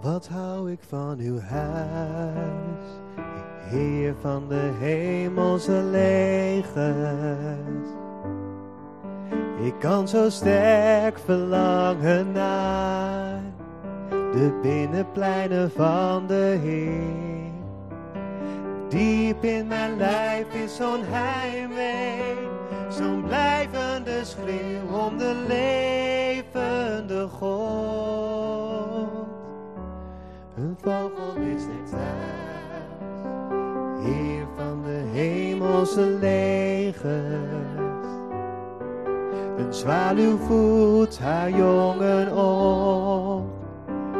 Wat hou ik van uw huis, Heer van de hemelse legers. Ik kan zo sterk verlangen naar de binnenpleinen van de Heer. Diep in mijn lijf is zo'n heimwee, zo'n blijvende schreeuw om de levende God. Vogel is net thuis, Heer van de hemelse legers. Een zwaluw voedt haar jongen op,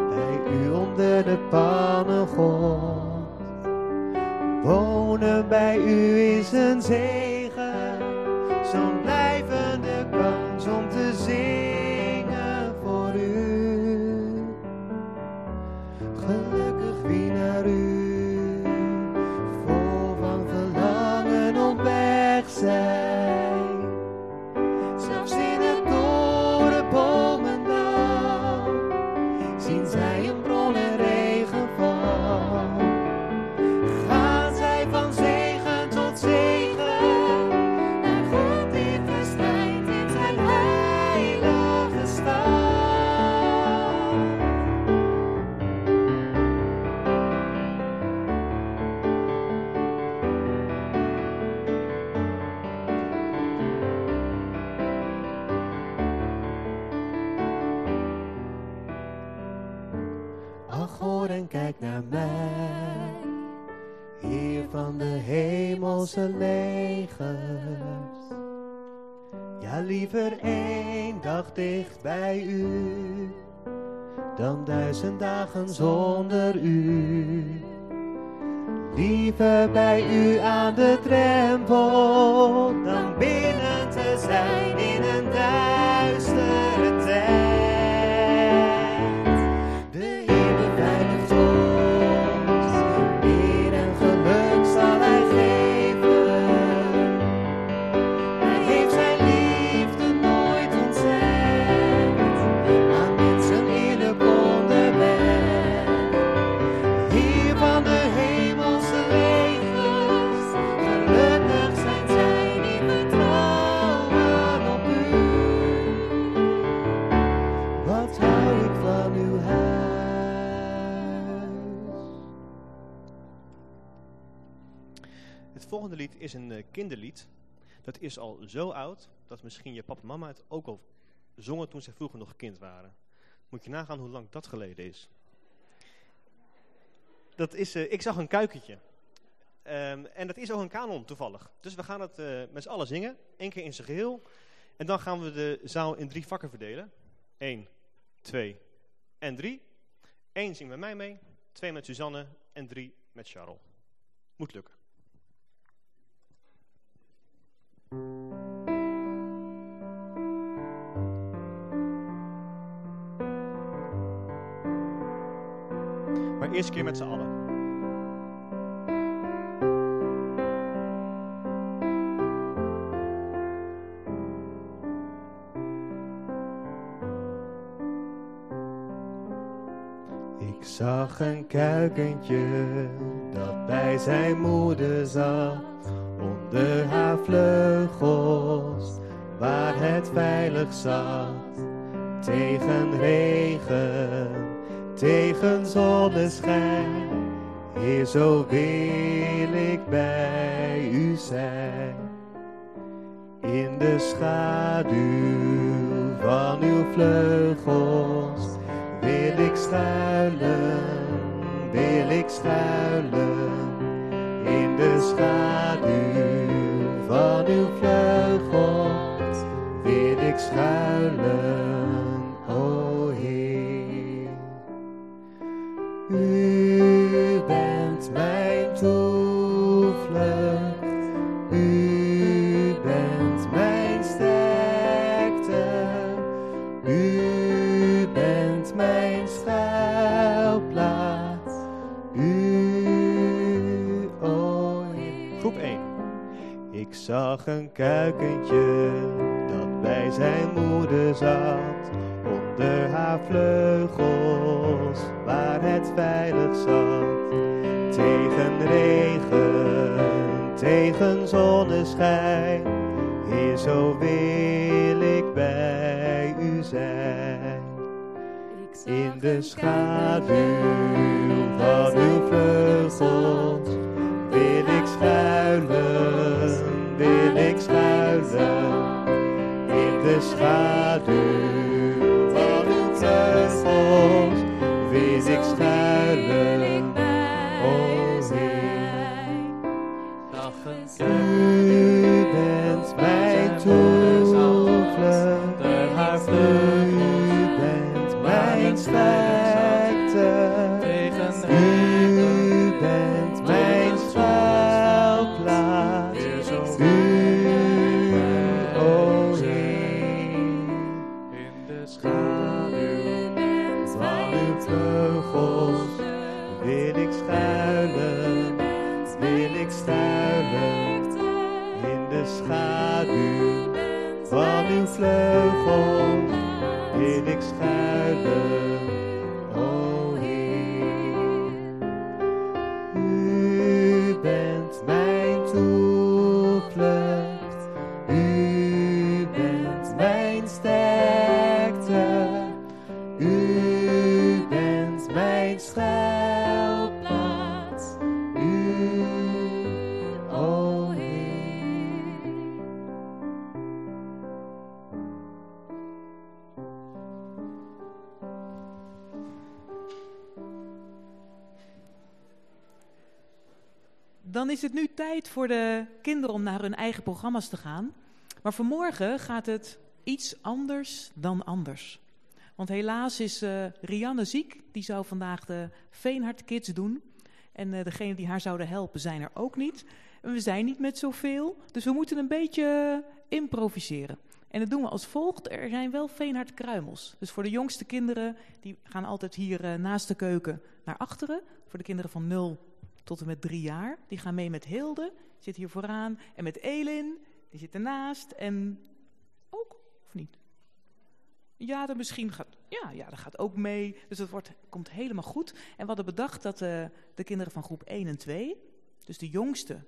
bij u onder de pannengrond. Wonen bij u is een zegen, legers. Ja, liever één dag dicht bij u, dan duizend dagen zonder u. Liever bij u aan de drempel, dan binnen te zijn in een duistere kinderlied. Dat is al zo oud dat misschien je papa en mama het ook al zongen toen ze vroeger nog kind waren. Moet je nagaan hoe lang dat geleden is. Dat is eh, Ik zag een kuikentje. Ehm, en dat is ook een kanon toevallig. Dus we gaan het eh, met z'n allen zingen. één keer in zijn geheel. En dan gaan we de zaal in drie vakken verdelen. Eén, twee en drie. Eén zingt met mij mee. Twee met Suzanne. En drie met Charles. Moet lukken. Maar eerst keer met z'n allen. Ik zag een kuikentje dat bij zijn moeder zat, onder haar vleugels, waar het veilig zat. Tegen regen, tegen zonneschijn, Heer, zo wil ik bij u zijn. In de schaduw van uw vleugels wil ik schuilen, wil ik schuilen. In de schaduw ik schuilen, o Heer. U bent mijn toevlucht, u bent mijn sterkte, u bent mijn schuilplaats, u, o Heer. Groep 1. Ik zag een kuikentje bij zijn moeder zat, onder haar vleugels, waar het veilig zat. Tegen regen, tegen zonneschijn, Heer, zo wil ik bij u zijn. In de schaduw van uw vleugels wil ik schuilen, wil In is het nu tijd voor de kinderen om naar hun eigen programma's te gaan. Maar vanmorgen gaat het iets anders dan anders. Want helaas is eh, Rianne ziek. Die zou vandaag de Veenhard Kids doen. En eh degenen die haar zouden helpen zijn er ook niet. En we zijn niet met zoveel. Dus we moeten een beetje improviseren. En dat doen we als volgt. Er zijn wel Veenhard kruimels. Dus voor de jongste kinderen, die gaan altijd hier eh, naast de keuken naar achteren. Voor de kinderen van 0 tot en met drie jaar. Die gaan mee met Hilde, zit hier vooraan. En met Elin, die zit ernaast. En ook, of niet? Ja, dat misschien gaat, ja, ja, dat gaat ook mee. Dus dat wordt, komt helemaal goed. En we hadden bedacht dat eh, de kinderen van groep 1 en 2, dus de jongste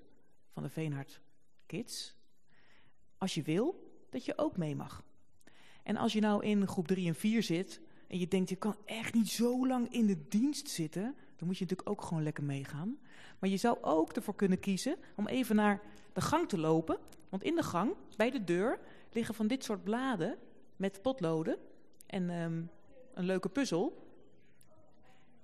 van de Veenhard Kids, als je wil, dat je ook mee mag. En als je nou in groep 3 en 4 zit en je denkt, je kan echt niet zo lang in de dienst zitten, dan moet je natuurlijk ook gewoon lekker meegaan. Maar je zou ook ervoor kunnen kiezen om even naar de gang te lopen. Want in de gang, bij de deur, liggen van dit soort bladen met potloden en ehm, een leuke puzzel.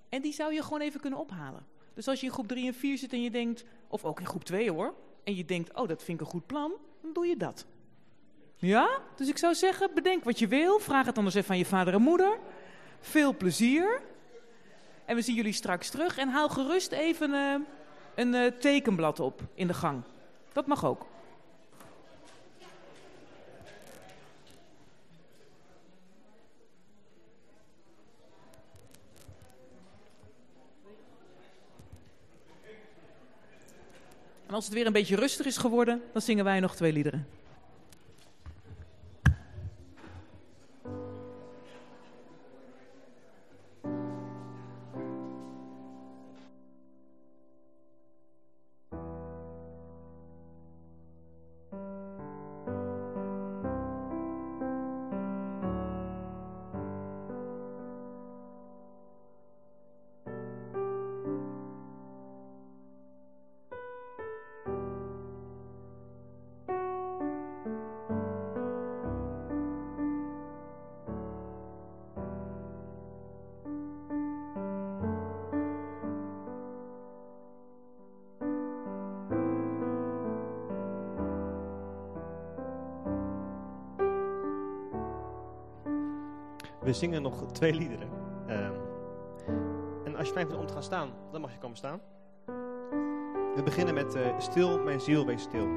En die zou je gewoon even kunnen ophalen. Dus als je in groep 3 en 4 zit en je denkt, of ook in groep 2 hoor, en je denkt, oh dat vind ik een goed plan, dan doe je dat. Ja? Dus ik zou zeggen, bedenk wat je wil. Vraag het anders even aan je vader en moeder. Veel plezier. En we zien jullie straks terug. En haal gerust even eh, een eh, tekenblad op in de gang. Dat mag ook. En als het weer een beetje rustig is geworden, dan zingen wij nog twee liederen. Zingen nog twee liederen. Ehm, en als je fijn vindt om te gaan staan, dan mag je komen staan. We beginnen met eh, Stil, mijn ziel, wees stil.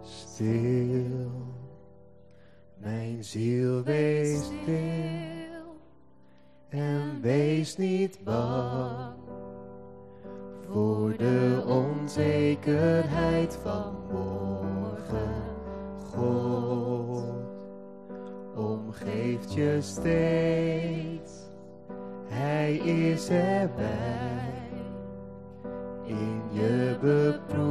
Stil, mijn ziel wees stil en wees niet bang voor de onzekerheid van morgen. God omgeeft je steeds. Hij is erbij in je beproeving.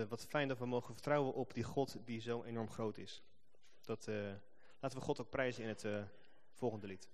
Eh, wat fijn dat we mogen vertrouwen op die God die zo enorm groot is. Dat, eh, laten we God ook prijzen in het eh, volgende lied.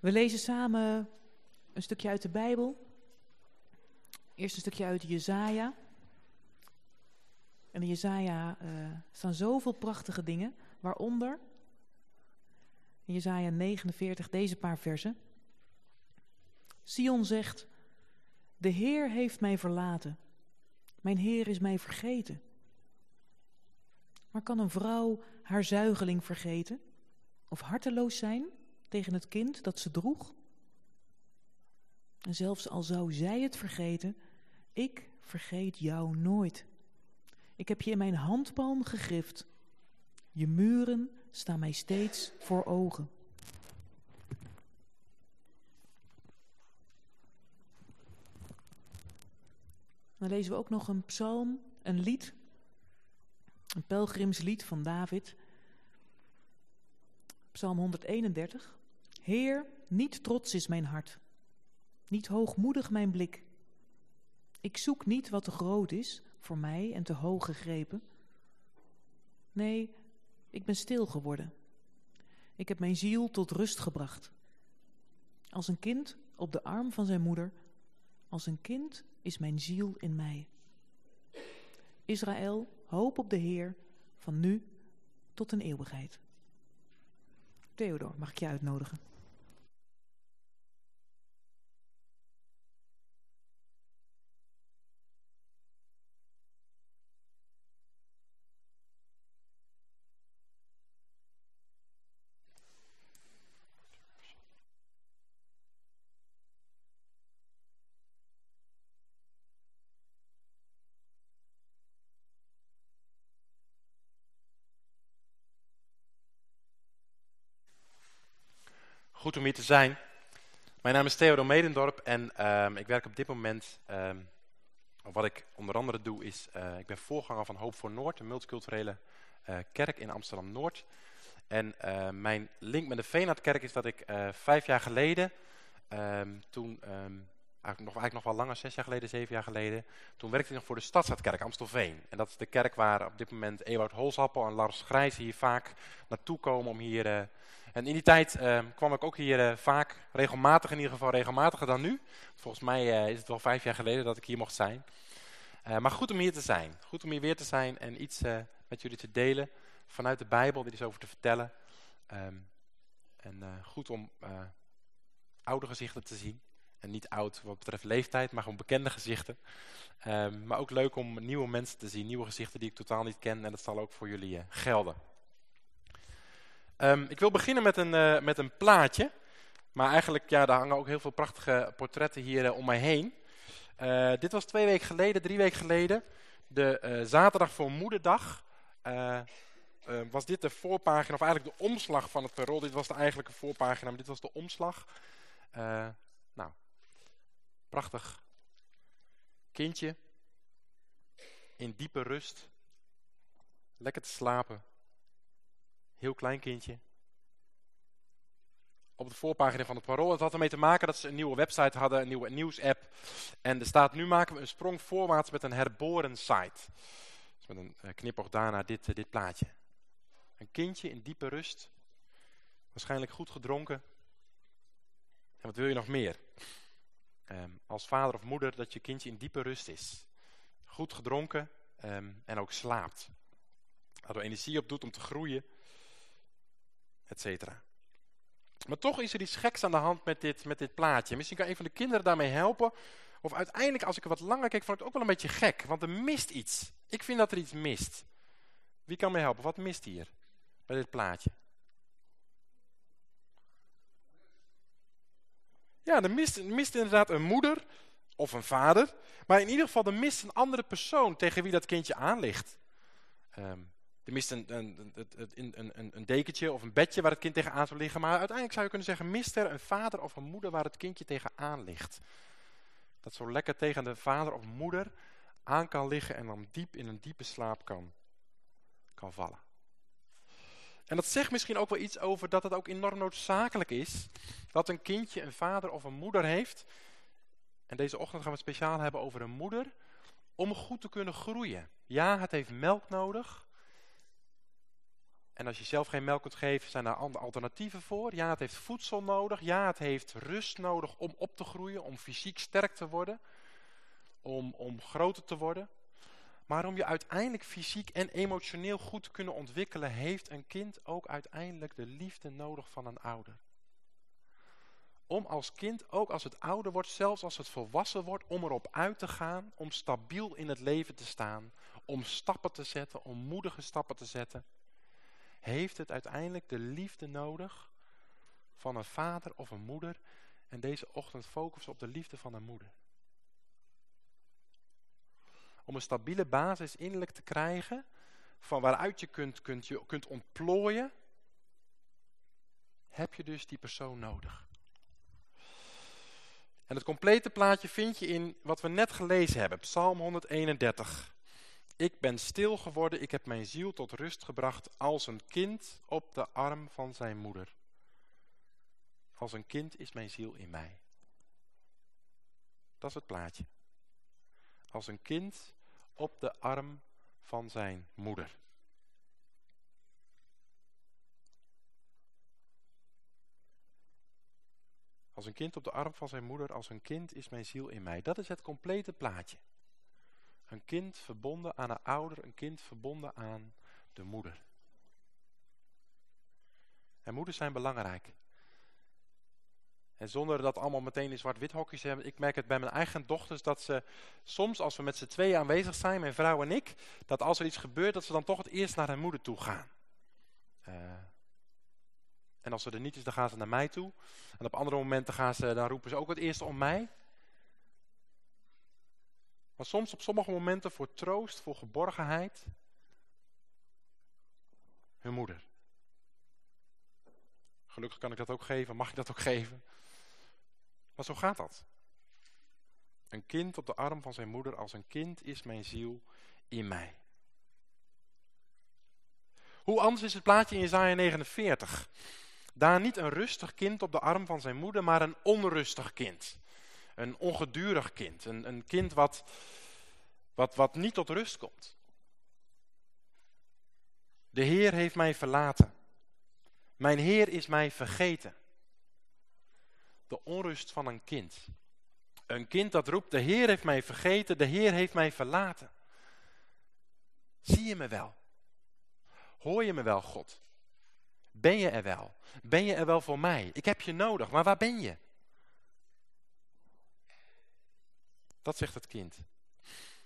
We lezen samen een stukje uit de Bijbel. Eerst een stukje uit Jezaja. En in Jezaja eh, staan zoveel prachtige dingen, waaronder in Jezaja 49 deze paar versen. Sion zegt, de Heer heeft mij verlaten, mijn Heer is mij vergeten. Maar kan een vrouw haar zuigeling vergeten? Of harteloos zijn tegen het kind dat ze droeg? En zelfs al zou zij het vergeten, ik vergeet jou nooit. Ik heb je in mijn handpalm gegrift. Je muren staan mij steeds voor ogen. Dan lezen we ook nog een psalm, een lied, een pelgrimslied van David. Psalm 131. Heer, niet trots is mijn hart, niet hoogmoedig mijn blik. Ik zoek niet wat te groot is voor mij en te hoog gegrepen. Nee, ik ben stil geworden. Ik heb mijn ziel tot rust gebracht. Als een kind op de arm van zijn moeder, als een kind is mijn ziel in mij. Israël, hoop op de Heer, van nu tot een eeuwigheid. Theodor, mag ik je uitnodigen? Goed om hier te zijn. Mijn naam is Theodor Medendorp en ehm, ik werk op dit moment, ehm, wat ik onder andere doe is, uh, ik ben voorganger van Hoop voor Noord, een multiculturele uh, kerk in Amsterdam-Noord. En uh, mijn link met de Veenhardkerk is dat ik vijf jaar geleden, toen, eigenlijk nog, eigenlijk nog wel langer, zes jaar geleden, zeven jaar geleden, toen werkte ik nog voor de Stadstadkerk Amstelveen. En dat is de kerk waar op dit moment Ewout Holsappel en Lars Grijs hier vaak naartoe komen om hier en in die tijd uh, kwam ik ook hier uh, vaak, regelmatig in ieder geval, regelmatiger dan nu. Volgens mij uh, is het wel vijf jaar geleden dat ik hier mocht zijn. maar goed om hier te zijn. Goed om hier weer te zijn en iets met jullie te delen vanuit de Bijbel, er iets over te vertellen. Um, en goed om oude gezichten te zien. En niet oud wat betreft leeftijd, maar gewoon bekende gezichten. Um, maar ook leuk om nieuwe mensen te zien, nieuwe gezichten die ik totaal niet ken. En dat zal ook voor jullie gelden. Um, ik wil beginnen met een, uh, met een plaatje. Maar eigenlijk, ja, daar hangen ook heel veel prachtige portretten hier uh, om mij heen. Uh, dit was twee weken geleden, drie weken geleden. De zaterdag voor moederdag. was dit de voorpagina, of eigenlijk de omslag van het parool. Dit was de eigenlijke voorpagina, maar dit was de omslag. nou, prachtig kindje. In diepe rust. Lekker te slapen heel klein kindje. Op de voorpagina van het Parool. Het had ermee te maken dat ze een nieuwe website hadden, een nieuwe nieuwsapp. En er staat, nu maken we een sprong voorwaarts met een herboren site. Dus met een uh, knipoog daarna dit, uh, dit plaatje. Een kindje in diepe rust. Waarschijnlijk goed gedronken. En wat wil je nog meer? Um, als vader of moeder dat je kindje in diepe rust is. Goed gedronken um, en ook slaapt. Dat er energie op doet om te groeien et Maar toch is er iets geks aan de hand met dit, met dit plaatje. Misschien kan een van de kinderen daarmee helpen. Of uiteindelijk, als ik er wat langer kijk, vond ik het ook wel een beetje gek. Want er mist iets. Ik vind dat er iets mist. Wie kan mij helpen? Wat mist hier bij dit plaatje? Ja, er mist, mist inderdaad een moeder of een vader. Maar in ieder geval, er mist een andere persoon tegen wie dat kindje aan ligt. Um, mist een, een, een, een, dekentje of een bedje waar het kind tegenaan zou liggen. Maar uiteindelijk zou je kunnen zeggen, mist er een vader of een moeder waar het kindje tegenaan ligt. Dat zo lekker tegen de vader of moeder aan kan liggen en dan diep in een diepe slaap kan, kan vallen. En dat zegt misschien ook wel iets over dat het ook enorm noodzakelijk is dat een kindje een vader of een moeder heeft. En deze ochtend gaan we het speciaal hebben over een moeder om goed te kunnen groeien. Ja, het heeft melk nodig. En als je zelf geen melk kunt geven, zijn andere alternatieven voor. Ja, het heeft voedsel nodig. Ja, het heeft rust nodig om op te groeien, om fysiek sterk te worden. Om, om groter te worden. Maar om je uiteindelijk fysiek en emotioneel goed te kunnen ontwikkelen, heeft een kind ook uiteindelijk de liefde nodig van een ouder. Om als kind, ook als het ouder wordt, zelfs als het volwassen wordt, om erop uit te gaan, om stabiel in het leven te staan, om stappen te zetten, om moedige stappen te zetten heeft het uiteindelijk de liefde nodig van een vader of een moeder. En deze ochtend focussen op de liefde van een moeder. Om een stabiele basis innerlijk te krijgen, van waaruit je kunt, kunt, je kunt ontplooien, heb je dus die persoon nodig. En het complete plaatje vind je in wat we net gelezen hebben, Psalm 131. Ik ben stil geworden, ik heb mijn ziel tot rust gebracht als een kind op de arm van zijn moeder. als een kind is mijn ziel in mij. Dat is het plaatje. Als een kind op de arm van zijn moeder. Als een kind op de arm van zijn moeder, als een kind is mijn ziel in mij. Dat is het complete plaatje. Een kind verbonden aan een ouder, een kind verbonden aan de moeder. En moeders zijn belangrijk. En zonder dat allemaal meteen in zwart-wit hokjes hebben. Ik merk het bij mijn eigen dochters dat ze soms als we met z'n tweeën aanwezig zijn, mijn vrouw en ik, dat als er iets gebeurt, dat ze dan toch het eerst naar hun moeder toe gaan. Uh, en als ze er niet is, dan gaan ze naar mij toe. En op andere momenten gaan ze, dan roepen ze ook het eerste om mij. Maar soms op sommige momenten voor troost, voor geborgenheid, hun moeder. Gelukkig kan ik dat ook geven, mag ik dat ook geven. Maar zo gaat dat. Een kind op de arm van zijn moeder, als een kind is mijn ziel in mij. Hoe anders is het plaatje in Jezaja 49? Daar niet een rustig kind op de arm van zijn moeder, maar een onrustig kind. Een ongedurig kind. Een, een kind wat, wat, wat niet tot rust komt. De Heer heeft mij verlaten. Mijn Heer is mij vergeten. De onrust van een kind. Een kind dat roept, de Heer heeft mij vergeten, de Heer heeft mij verlaten. Zie je me wel? Hoor je me wel, God? Ben je er wel? Ben je er wel voor mij? Ik heb je nodig, maar waar ben je? Dat zegt het kind.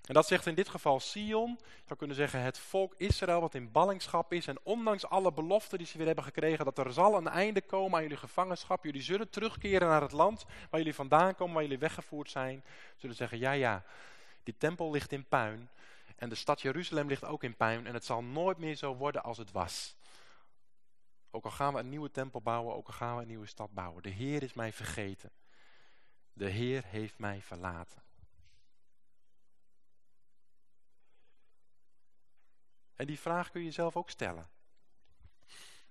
En dat zegt in dit geval Sion, zou kunnen zeggen het volk Israël wat in ballingschap is. En ondanks alle beloften die ze weer hebben gekregen, dat er zal een einde komen aan jullie gevangenschap. Jullie zullen terugkeren naar het land waar jullie vandaan komen, waar jullie weggevoerd zijn. Zullen zeggen, ja ja, die tempel ligt in puin. En de stad Jeruzalem ligt ook in puin. En het zal nooit meer zo worden als het was. Ook al gaan we een nieuwe tempel bouwen, ook al gaan we een nieuwe stad bouwen. De Heer is mij vergeten. De Heer heeft mij verlaten. En die vraag kun je zelf ook stellen.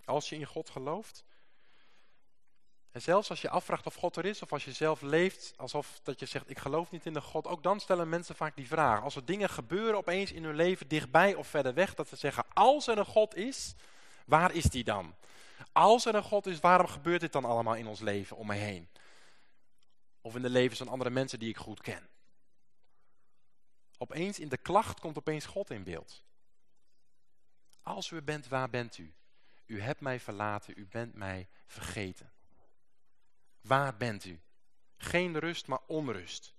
Als je in God gelooft. En zelfs als je afvraagt of God er is. Of als je zelf leeft alsof dat je zegt ik geloof niet in de God. Ook dan stellen mensen vaak die vraag. Als er dingen gebeuren opeens in hun leven dichtbij of verder weg. Dat ze zeggen als er een God is. Waar is die dan? Als er een God is, waarom gebeurt dit dan allemaal in ons leven om me heen? Of in de levens van andere mensen die ik goed ken? Opeens in de klacht komt opeens God in beeld. Als u bent, waar bent u? U hebt mij verlaten, u bent mij vergeten. Waar bent u? Geen rust, maar onrust.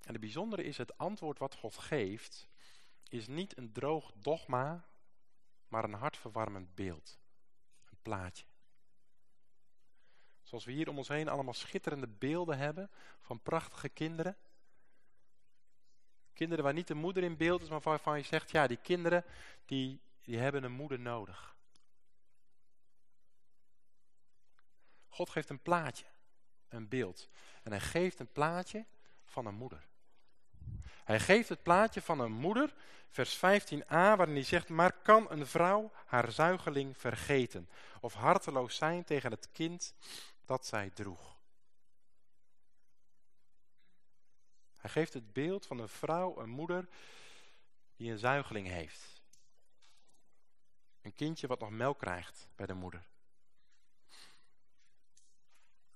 En het bijzondere is het antwoord wat God geeft is niet een droog dogma, maar een hartverwarmend beeld. Een plaatje. Zoals we hier om ons heen allemaal schitterende beelden hebben van prachtige kinderen. Kinderen waar niet de moeder in beeld is, maar waarvan je zegt, ja die kinderen die, die hebben een moeder nodig. God geeft een plaatje, een beeld. En hij geeft een plaatje van een moeder. Hij geeft het plaatje van een moeder, vers 15a, waarin hij zegt, maar kan een vrouw haar zuigeling vergeten of harteloos zijn tegen het kind dat zij droeg? Hij geeft het beeld van een vrouw, een moeder, die een zuigeling heeft. Een kindje wat nog melk krijgt bij de moeder.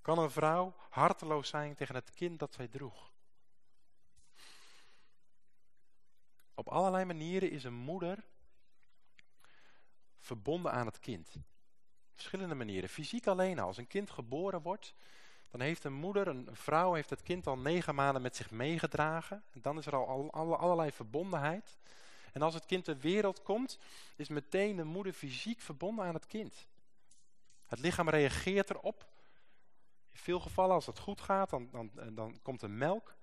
Kan een vrouw harteloos zijn tegen het kind dat zij droeg? Op allerlei manieren is een moeder verbonden aan het kind. Verschillende manieren. Fysiek alleen al. Als een kind geboren wordt, dan heeft een moeder, een vrouw, heeft het kind al negen maanden met zich meegedragen. En dan is er al allerlei verbondenheid. En als het kind ter wereld komt, is meteen de moeder fysiek verbonden aan het kind. Het lichaam reageert erop. In veel gevallen, als het goed gaat, dan, dan, dan komt er melk.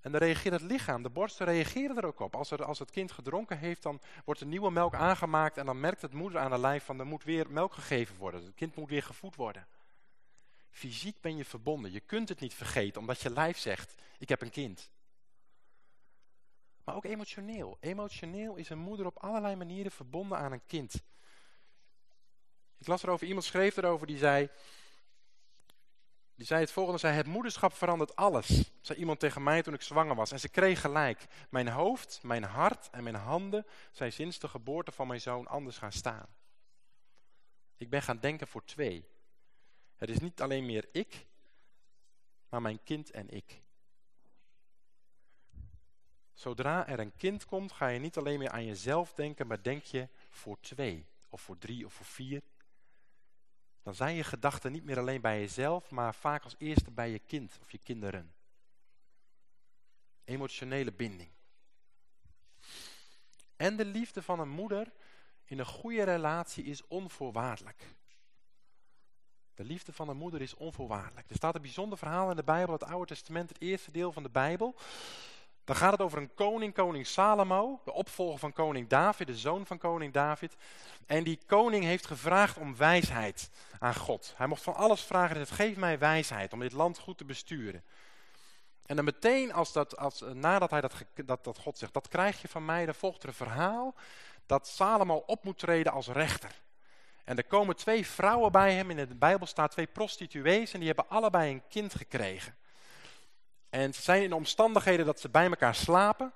En dan reageert het lichaam, de borsten reageren er ook op. Als, als het kind gedronken heeft, dan wordt er nieuwe melk aangemaakt en dan merkt het moeder aan de lijf van er moet weer melk gegeven worden. Het kind moet weer gevoed worden. Fysiek ben je verbonden. Je kunt het niet vergeten omdat je lijf zegt, ik heb een kind. Maar ook emotioneel. Emotioneel is een moeder op allerlei manieren verbonden aan een kind. Ik las erover, iemand schreef erover, die zei... Die zei het volgende, zei het moederschap verandert alles. Zei iemand tegen mij toen ik zwanger was. En ze kreeg gelijk. Mijn hoofd, mijn hart en mijn handen zijn sinds de geboorte van mijn zoon anders gaan staan. Ik ben gaan denken voor twee. Het is niet alleen meer ik, maar mijn kind en ik. Zodra er een kind komt, ga je niet alleen meer aan jezelf denken, maar denk je voor twee, of voor drie, of voor vier. Dan zijn je gedachten niet meer alleen bij jezelf, maar vaak als eerste bij je kind of je kinderen. Emotionele binding. En de liefde van een moeder in een goede relatie is onvoorwaardelijk. De liefde van een moeder is onvoorwaardelijk. Er staat een bijzonder verhaal in de Bijbel, het Oude Testament, het eerste deel van de Bijbel. Dan gaat het over een koning, koning Salomo, de opvolger van koning David, de zoon van koning David. En die koning heeft gevraagd om wijsheid aan God. Hij mocht van alles vragen, het geeft mij wijsheid om dit land goed te besturen. En dan meteen als dat, als, nadat hij dat, dat, dat God zegt, dat krijg je van mij, dan volgt er een verhaal dat Salomo op moet treden als rechter. En er komen twee vrouwen bij hem, in de Bijbel staat twee prostituees en die hebben allebei een kind gekregen. En ze zijn in omstandigheden dat ze bij elkaar slapen.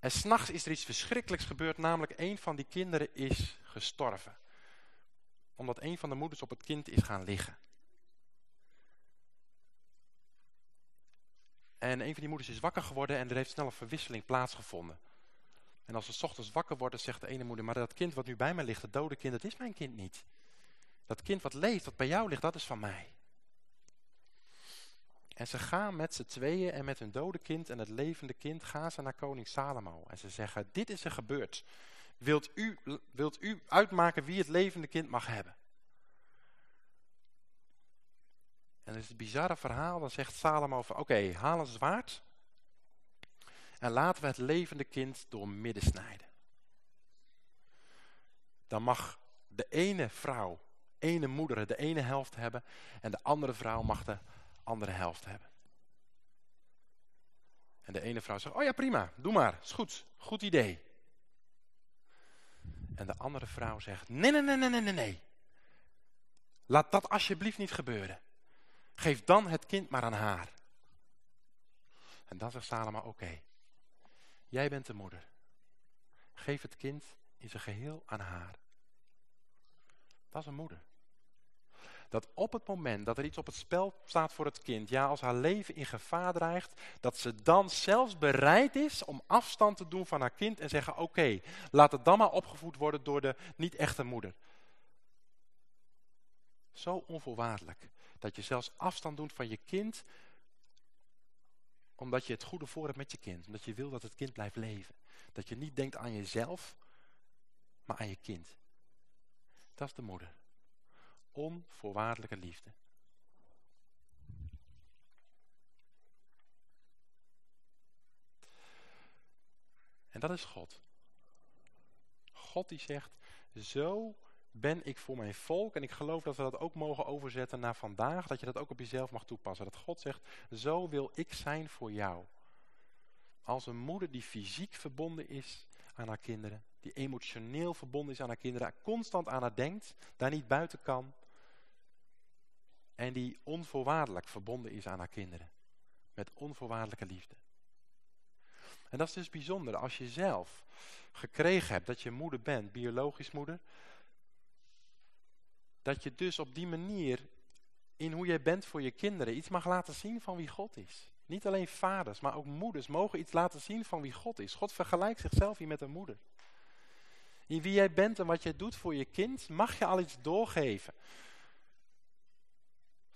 En s'nachts is er iets verschrikkelijks gebeurd, namelijk een van die kinderen is gestorven. Omdat een van de moeders op het kind is gaan liggen. En een van die moeders is wakker geworden en er heeft snel een verwisseling plaatsgevonden. En als ze ochtends wakker worden, zegt de ene moeder, maar dat kind wat nu bij mij ligt, dat dode kind, dat is mijn kind niet. Dat kind wat leeft, wat bij jou ligt, dat is van mij. En ze gaan met z'n tweeën en met hun dode kind en het levende kind gaan ze naar koning Salomo. En ze zeggen, dit is er gebeurd. Wilt u, wilt u uitmaken wie het levende kind mag hebben? En dat is het bizarre verhaal, dan zegt Salomo van, oké, haal een zwaard en laten we het levende kind door midden snijden. Dan mag de ene vrouw, ene moeder de ene helft hebben en de andere vrouw mag de andere helft hebben. En de ene vrouw zegt, oh ja prima, doe maar, is goed, goed idee. En de andere vrouw zegt, nee, nee, nee, nee, nee, nee. Laat dat alsjeblieft niet gebeuren. Geef dan het kind maar aan haar. En dan zegt Salama, oké, jij bent de moeder. Geef het kind in zijn geheel aan haar. Dat is een moeder dat op het moment dat er iets op het spel staat voor het kind, ja, als haar leven in gevaar dreigt, dat ze dan zelfs bereid is om afstand te doen van haar kind en zeggen, oké, laat het dan maar opgevoed worden door de niet-echte moeder. Zo onvoorwaardelijk, dat je zelfs afstand doet van je kind, omdat je het goede voor hebt met je kind, omdat je wil dat het kind blijft leven. Dat je niet denkt aan jezelf, maar aan je kind. Dat is de moeder onvoorwaardelijke liefde. En dat is God. God die zegt, zo ben ik voor mijn volk. En ik geloof dat we dat ook mogen overzetten naar vandaag. Dat je dat ook op jezelf mag toepassen. Dat God zegt, zo wil ik zijn voor jou. Als een moeder die fysiek verbonden is aan haar kinderen. Die emotioneel verbonden is aan haar kinderen. Constant aan haar denkt. Daar niet buiten kan. En die onvoorwaardelijk verbonden is aan haar kinderen. Met onvoorwaardelijke liefde. En dat is dus bijzonder. Als je zelf gekregen hebt dat je moeder bent, biologisch moeder. Dat je dus op die manier in hoe jij bent voor je kinderen iets mag laten zien van wie God is. Niet alleen vaders, maar ook moeders mogen iets laten zien van wie God is. God vergelijkt zichzelf hier met een moeder. In wie jij bent en wat jij doet voor je kind, mag je al iets doorgeven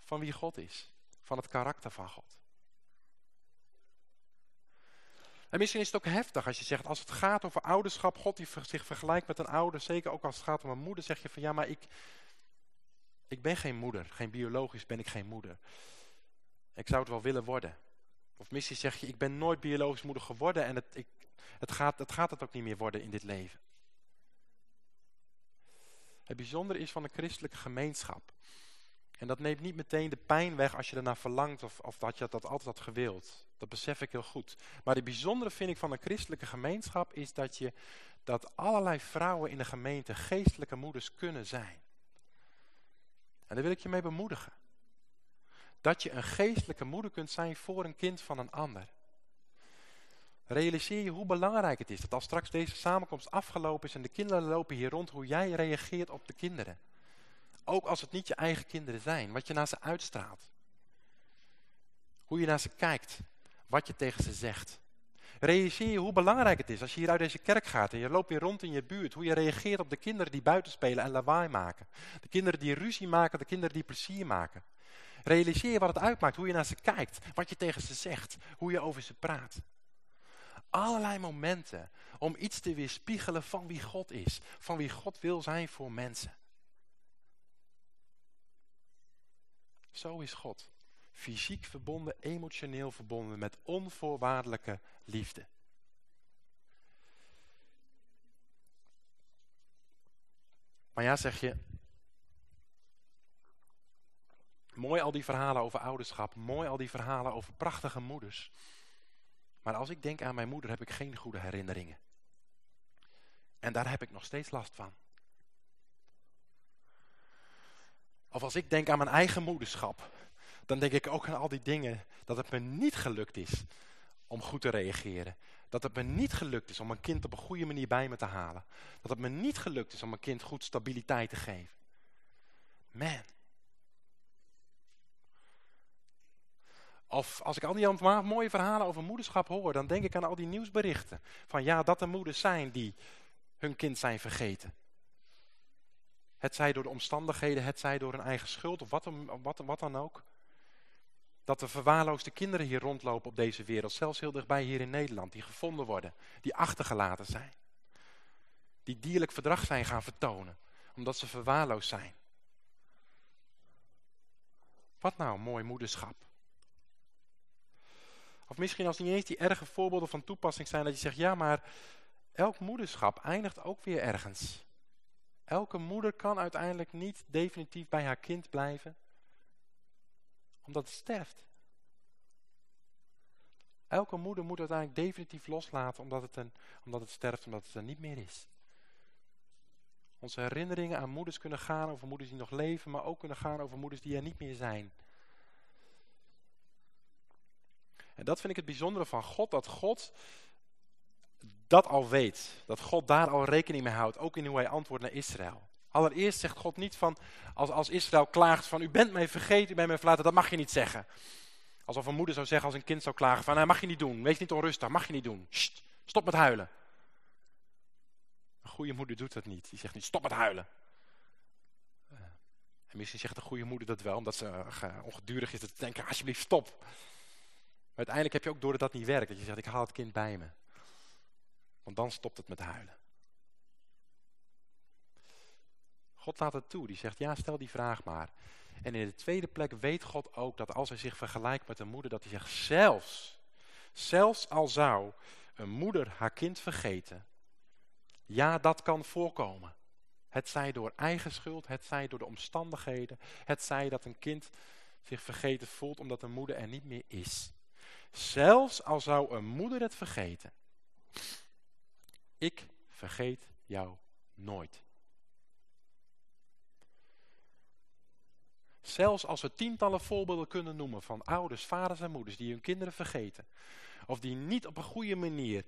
van wie God is. Van het karakter van God. En misschien is het ook heftig als je zegt, als het gaat over ouderschap, God die zich vergelijkt met een ouder, zeker ook als het gaat om een moeder, zeg je van ja, maar ik, ik ben geen moeder, geen biologisch ben ik geen moeder. Ik zou het wel willen worden. Of misschien zeg je, ik ben nooit biologisch moeder geworden en het, ik, het, gaat, het gaat het ook niet meer worden in dit leven. Het bijzondere is van de christelijke gemeenschap, en dat neemt niet meteen de pijn weg als je ernaar verlangt of, of dat je dat altijd had gewild. Dat besef ik heel goed. Maar het bijzondere vind ik van een christelijke gemeenschap is dat, je, dat allerlei vrouwen in de gemeente geestelijke moeders kunnen zijn. En daar wil ik je mee bemoedigen. Dat je een geestelijke moeder kunt zijn voor een kind van een ander. Realiseer je hoe belangrijk het is dat als straks deze samenkomst afgelopen is en de kinderen lopen hier rond, hoe jij reageert op de kinderen. Ook als het niet je eigen kinderen zijn, wat je naar ze uitstraalt. Hoe je naar ze kijkt, wat je tegen ze zegt. Realiseer je hoe belangrijk het is als je hier uit deze kerk gaat en je loopt weer rond in je buurt. Hoe je reageert op de kinderen die buiten spelen en lawaai maken. De kinderen die ruzie maken, de kinderen die plezier maken. Realiseer je wat het uitmaakt, hoe je naar ze kijkt, wat je tegen ze zegt, hoe je over ze praat. Allerlei momenten om iets te weerspiegelen van wie God is. Van wie God wil zijn voor mensen. Zo is God. Fysiek verbonden, emotioneel verbonden met onvoorwaardelijke liefde. Maar ja, zeg je, mooi al die verhalen over ouderschap, mooi al die verhalen over prachtige moeders. Maar als ik denk aan mijn moeder heb ik geen goede herinneringen. En daar heb ik nog steeds last van. Of als ik denk aan mijn eigen moederschap, dan denk ik ook aan al die dingen dat het me niet gelukt is om goed te reageren. Dat het me niet gelukt is om een kind op een goede manier bij me te halen. Dat het me niet gelukt is om een kind goed stabiliteit te geven. Man. Of als ik al die mooie verhalen over moederschap hoor, dan denk ik aan al die nieuwsberichten. Van ja, dat er moeders zijn die hun kind zijn vergeten. Het zij door de omstandigheden, het zij door hun eigen schuld of wat, wat, wat dan ook. Dat er verwaarloosde kinderen hier rondlopen op deze wereld, zelfs heel dichtbij hier in Nederland, die gevonden worden, die achtergelaten zijn. Die dierlijk verdrag zijn gaan vertonen, omdat ze verwaarloosd zijn. Wat nou mooi moederschap. Of misschien als niet eens die erge voorbeelden van toepassing zijn dat je zegt, ja maar elk moederschap eindigt ook weer ergens. Elke moeder kan uiteindelijk niet definitief bij haar kind blijven, omdat het sterft. Elke moeder moet uiteindelijk definitief loslaten omdat het, een, omdat het sterft, omdat het er niet meer is. Onze herinneringen aan moeders kunnen gaan over moeders die nog leven, maar ook kunnen gaan over moeders die er niet meer zijn. En dat vind ik het bijzondere van God, dat God dat al weet. Dat God daar al rekening mee houdt, ook in hoe hij antwoordt naar Israël. Allereerst zegt God niet van, als, als Israël klaagt van, u bent mij vergeten, u bent mij verlaten, dat mag je niet zeggen. Alsof een moeder zou zeggen als een kind zou klagen van, dat mag je niet doen, wees niet onrustig, mag je niet doen. stop met huilen. Een goede moeder doet dat niet, die zegt niet, stop met huilen. Eh, en misschien zegt een goede moeder dat wel, omdat ze uh, ongedurig is, te denken, alsjeblieft stop. Maar uiteindelijk heb je ook door dat dat niet werkt, dat je zegt, ik haal het kind bij me. Want dan stopt het met huilen. God laat het toe. Die zegt, ja, stel die vraag maar. En in de tweede plek weet God ook dat als hij zich vergelijkt met een moeder, dat hij zegt, zelfs, zelfs al zou een moeder haar kind vergeten, ja, dat kan voorkomen. Het zij door eigen schuld, het zij door de omstandigheden, het zij dat een kind zich vergeten voelt omdat een moeder er niet meer is. Zelfs al zou een moeder het vergeten, ik vergeet jou nooit. Zelfs als we tientallen voorbeelden kunnen noemen van ouders, vaders en moeders die hun kinderen vergeten. Of die niet op een goede manier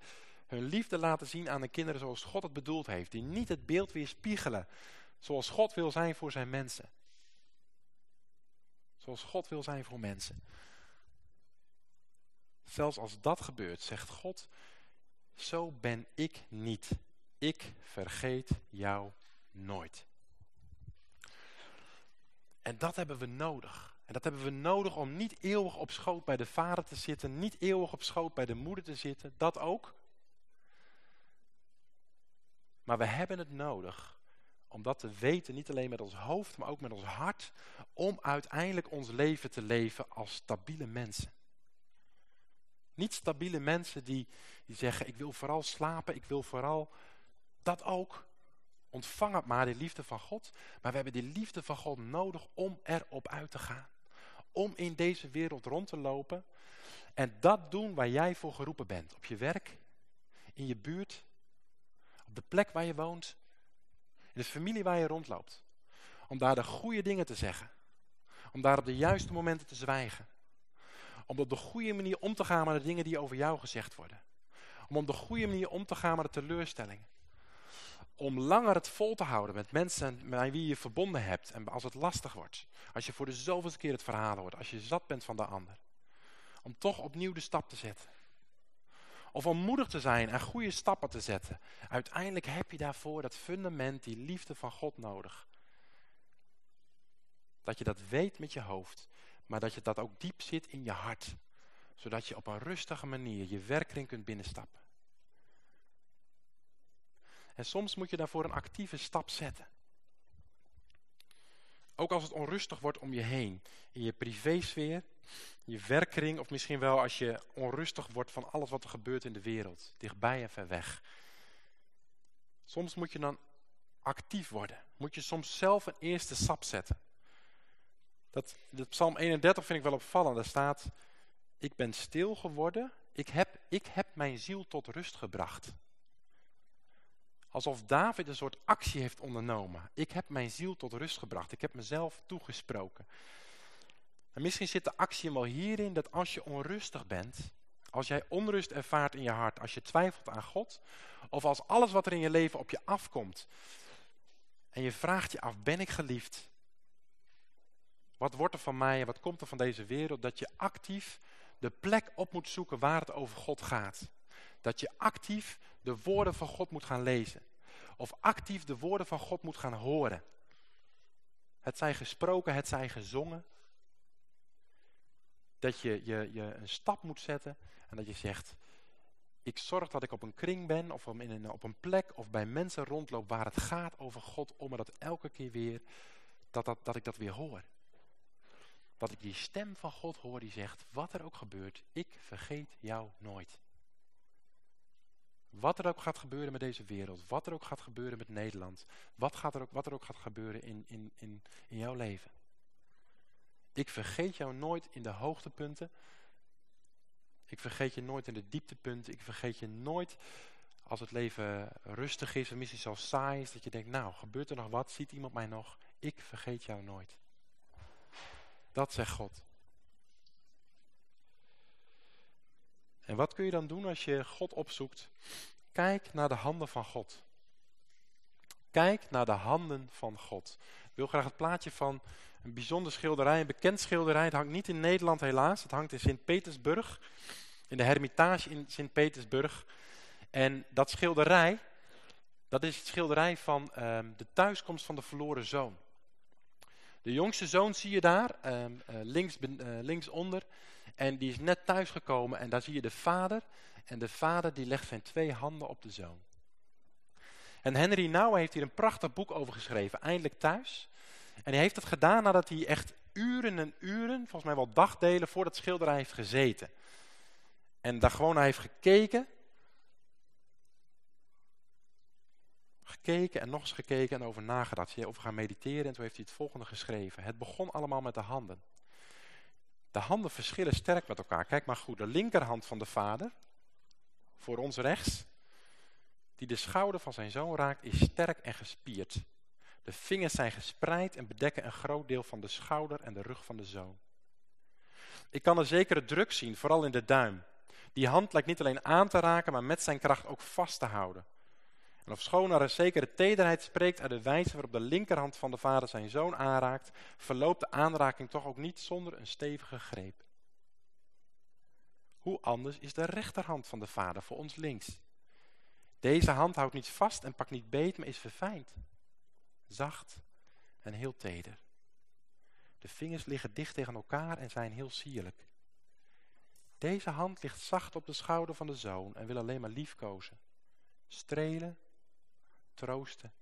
hun liefde laten zien aan de kinderen zoals God het bedoeld heeft. Die niet het beeld weer spiegelen zoals God wil zijn voor zijn mensen. Zoals God wil zijn voor mensen. Zelfs als dat gebeurt, zegt God, zo ben ik niet. Ik vergeet jou nooit. En dat hebben we nodig. En dat hebben we nodig om niet eeuwig op schoot bij de vader te zitten. Niet eeuwig op schoot bij de moeder te zitten. Dat ook. Maar we hebben het nodig om dat te weten, niet alleen met ons hoofd, maar ook met ons hart, om uiteindelijk ons leven te leven als stabiele mensen. Niet stabiele mensen die, die zeggen, ik wil vooral slapen, ik wil vooral dat ook. Ontvang het maar, die liefde van God. Maar we hebben die liefde van God nodig om erop uit te gaan. Om in deze wereld rond te lopen. En dat doen waar jij voor geroepen bent. Op je werk, in je buurt, op de plek waar je woont, in de familie waar je rondloopt. Om daar de goede dingen te zeggen. Om daar op de juiste momenten te zwijgen. Om op de goede manier om te gaan met de dingen die over jou gezegd worden. Om op de goede manier om te gaan met de teleurstellingen. Om langer het vol te houden met mensen met wie je verbonden hebt. En als het lastig wordt. Als je voor de zoveelste keer het verhaal hoort. Als je zat bent van de ander. Om toch opnieuw de stap te zetten. Of om moedig te zijn en goede stappen te zetten. Uiteindelijk heb je daarvoor dat fundament, die liefde van God nodig. Dat je dat weet met je hoofd, maar dat je dat ook diep zit in je hart. Zodat je op een rustige manier je werkkring kunt binnenstappen. En soms moet je daarvoor een actieve stap zetten. Ook als het onrustig wordt om je heen. In je privésfeer, je werkkring of misschien wel als je onrustig wordt van alles wat er gebeurt in de wereld. Dichtbij en ver weg. Soms moet je dan actief worden. Moet je soms zelf een eerste stap zetten. Dat, Psalm 31 vind ik wel opvallend. Daar staat, ik ben stil geworden, ik heb, ik heb mijn ziel tot rust gebracht. Alsof David een soort actie heeft ondernomen. Ik heb mijn ziel tot rust gebracht. Ik heb mezelf toegesproken. En misschien zit de actie wel hierin dat als je onrustig bent, als jij onrust ervaart in je hart, als je twijfelt aan God, of als alles wat er in je leven op je afkomt, en je vraagt je af, ben ik geliefd? Wat wordt er van mij en wat komt er van deze wereld? Dat je actief de plek op moet zoeken waar het over God gaat. Dat je actief de woorden van God moet gaan lezen. Of actief de woorden van God moet gaan horen. Het zij gesproken, het zij gezongen. Dat je, je, je een stap moet zetten en dat je zegt... Ik zorg dat ik op een kring ben of in een, op een plek of bij mensen rondloop waar het gaat over God. Om dat elke keer weer, dat, dat, dat ik dat weer hoor. Dat ik die stem van God hoor die zegt, wat er ook gebeurt, ik vergeet jou nooit. Wat er ook gaat gebeuren met deze wereld, wat er ook gaat gebeuren met Nederland, wat, gaat er, ook, wat er ook gaat gebeuren in, in, in, in jouw leven. Ik vergeet jou nooit in de hoogtepunten. Ik vergeet je nooit in de dieptepunten. Ik vergeet je nooit als het leven rustig is en misschien zelfs saai is. Dat je denkt, nou, gebeurt er nog wat? Ziet iemand mij nog? Ik vergeet jou nooit. Dat zegt God. En wat kun je dan doen als je God opzoekt? Kijk naar de handen van God. Kijk naar de handen van God. Ik wil graag het plaatje van een bijzonder schilderij, een bekend schilderij. Het hangt niet in Nederland helaas. Het hangt in Sint-Petersburg. In de Hermitage in Sint-Petersburg. En dat schilderij, dat is het schilderij van um, de thuiskomst van de verloren zoon. De jongste zoon zie je daar, um, uh, links, uh, linksonder. En die is net thuisgekomen en daar zie je de vader. En de vader die legt zijn twee handen op de zoon. En Henry Nouwen heeft hier een prachtig boek over geschreven, Eindelijk Thuis. En hij heeft dat gedaan nadat hij echt uren en uren, volgens mij wel dagdelen, voor dat schilderij heeft gezeten. En daar gewoon naar heeft gekeken. Gekeken en nog eens gekeken en over nagedacht. Hij over gaan mediteren en toen heeft hij het volgende geschreven. Het begon allemaal met de handen. De handen verschillen sterk met elkaar. Kijk maar goed, de linkerhand van de vader, voor ons rechts, die de schouder van zijn zoon raakt, is sterk en gespierd. De vingers zijn gespreid en bedekken een groot deel van de schouder en de rug van de zoon. Ik kan een zekere druk zien, vooral in de duim. Die hand lijkt niet alleen aan te raken, maar met zijn kracht ook vast te houden. En ofschoon er een zekere tederheid spreekt uit de wijze waarop de linkerhand van de vader zijn zoon aanraakt, verloopt de aanraking toch ook niet zonder een stevige greep. Hoe anders is de rechterhand van de vader voor ons links? Deze hand houdt niet vast en pakt niet beet, maar is verfijnd. Zacht en heel teder. De vingers liggen dicht tegen elkaar en zijn heel sierlijk. Deze hand ligt zacht op de schouder van de zoon en wil alleen maar liefkozen. Strelen troosten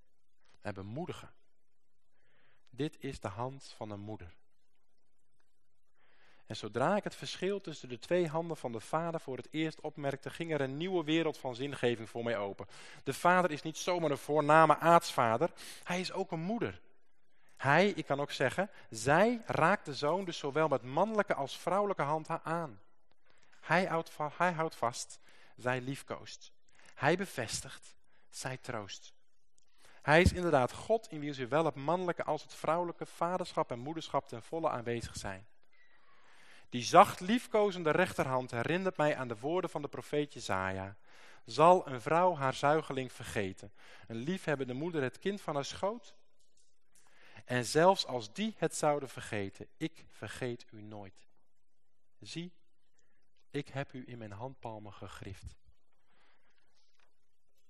en bemoedigen. Dit is de hand van een moeder. En zodra ik het verschil tussen de twee handen van de vader voor het eerst opmerkte, ging er een nieuwe wereld van zingeving voor mij open. De vader is niet zomaar een voorname aartsvader, hij is ook een moeder. Hij, ik kan ook zeggen, zij raakt de zoon dus zowel met mannelijke als vrouwelijke hand aan. Hij houdt, hij houdt vast, zij liefkoost. Hij bevestigt, zij troost. Hij is inderdaad God in wie zowel het mannelijke als het vrouwelijke vaderschap en moederschap ten volle aanwezig zijn. Die zacht liefkozende rechterhand herinnert mij aan de woorden van de profeet Jezaja. Zal een vrouw haar zuigeling vergeten? Een liefhebbende moeder het kind van haar schoot? En zelfs als die het zouden vergeten, ik vergeet u nooit. Zie, ik heb u in mijn handpalmen gegrift.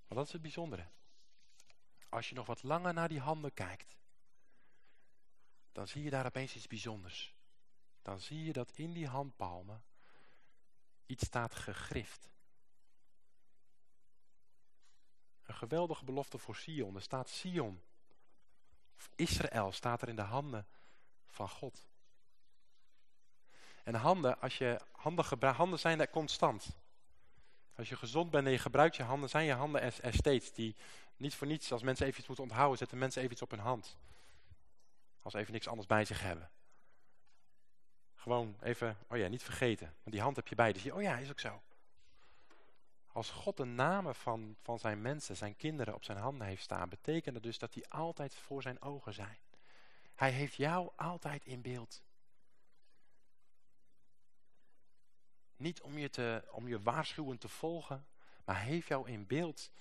Maar dat is het bijzondere. Als je nog wat langer naar die handen kijkt, dan zie je daar opeens iets bijzonders. Dan zie je dat in die handpalmen iets staat gegrift. Een geweldige belofte voor Sion. Er staat Sion. Of Israël staat er in de handen van God. En handen, als je handen handen zijn constant. Als je gezond bent en je gebruikt je handen, zijn je handen er, er steeds. Die, niet voor niets, als mensen even iets moeten onthouden, zetten mensen even iets op hun hand. Als ze even niks anders bij zich hebben. Gewoon even, oh ja, niet vergeten. Want die hand heb je bij. Dus je, oh ja, is ook zo. Als God de namen van, van zijn mensen, zijn kinderen op zijn handen heeft staan, betekent dat dus dat die altijd voor zijn ogen zijn. Hij heeft jou altijd in beeld. Niet om je, te, om je waarschuwend te volgen, maar heeft jou in beeld.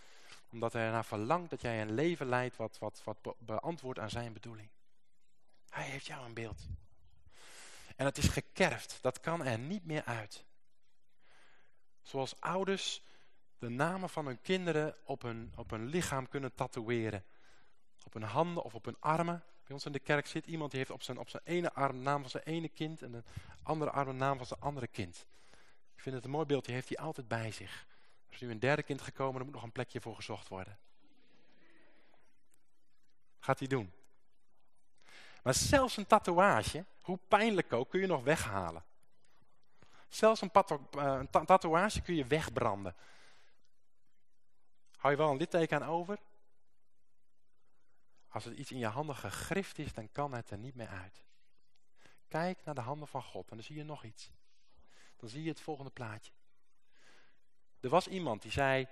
Omdat hij ernaar verlangt dat jij een leven leidt wat, wat, wat beantwoordt aan zijn bedoeling. Hij heeft jou in beeld. En het is gekerfd, dat kan er niet meer uit. Zoals ouders de namen van hun kinderen op hun, op hun lichaam kunnen tatoeëren. Op hun handen of op hun armen. Bij ons in de kerk zit iemand die heeft op zijn, op zijn ene arm de naam van zijn ene kind en de andere arm de naam van zijn andere kind. Ik vind het een mooi beeld, die heeft hij altijd bij zich. Er is nu een derde kind gekomen, er moet nog een plekje voor gezocht worden. Gaat hij doen. Maar zelfs een tatoeage, hoe pijnlijk ook, kun je nog weghalen. Zelfs een, eh, een tatoeage kun je wegbranden. Hou je wel een litteken aan over? Als het iets in je handen gegrift is, dan kan het er niet meer uit. Kijk naar de handen van God en dan zie je nog iets. Dan zie je het volgende plaatje. Er was iemand die zei...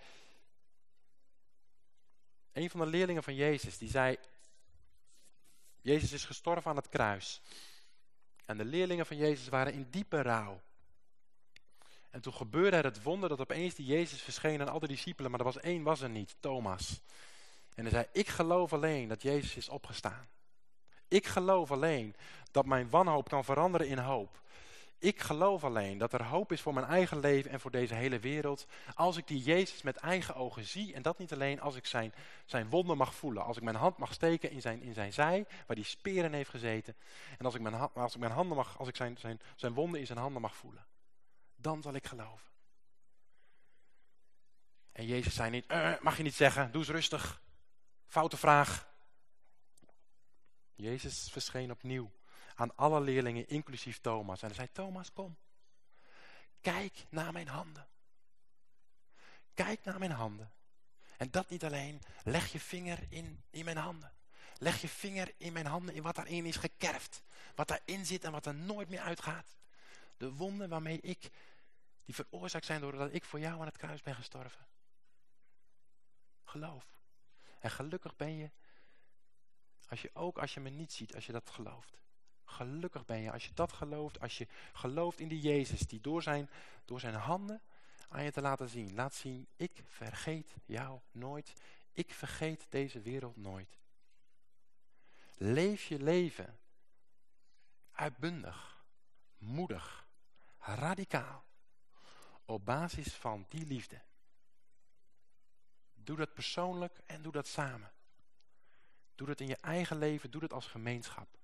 Een van de leerlingen van Jezus, die zei... Jezus is gestorven aan het kruis. En de leerlingen van Jezus waren in diepe rouw. En toen gebeurde er het wonder dat opeens die Jezus verscheen aan al de discipelen, maar er was één was er niet, Thomas. En hij zei, ik geloof alleen dat Jezus is opgestaan. Ik geloof alleen dat mijn wanhoop kan veranderen in hoop. Ik geloof alleen dat er hoop is voor mijn eigen leven en voor deze hele wereld. Als ik die Jezus met eigen ogen zie. En dat niet alleen als ik zijn, zijn wonden mag voelen. Als ik mijn hand mag steken in zijn, in zijn zij, waar die speren heeft gezeten. En als ik mijn, als ik mijn handen mag, als ik zijn, zijn, zijn wonden in zijn handen mag voelen dan zal ik geloven. En Jezus zei niet, uh, mag je niet zeggen, doe eens rustig. Foute vraag. Jezus verscheen opnieuw aan alle leerlingen, inclusief Thomas. En hij zei, Thomas, kom. Kijk naar mijn handen. Kijk naar mijn handen. En dat niet alleen, leg je vinger in, in mijn handen. Leg je vinger in mijn handen, in wat daarin is gekerfd. Wat daarin zit en wat er nooit meer uitgaat. De wonden waarmee ik, die veroorzaakt zijn doordat ik voor jou aan het kruis ben gestorven. Geloof. En gelukkig ben je, als je ook als je me niet ziet, als je dat gelooft. Gelukkig ben je als je dat gelooft, als je gelooft in die Jezus die door zijn, door zijn handen aan je te laten zien. Laat zien, ik vergeet jou nooit. Ik vergeet deze wereld nooit. Leef je leven uitbundig, moedig, radicaal. Op basis van die liefde. Doe dat persoonlijk en doe dat samen. Doe dat in je eigen leven, doe dat als gemeenschap.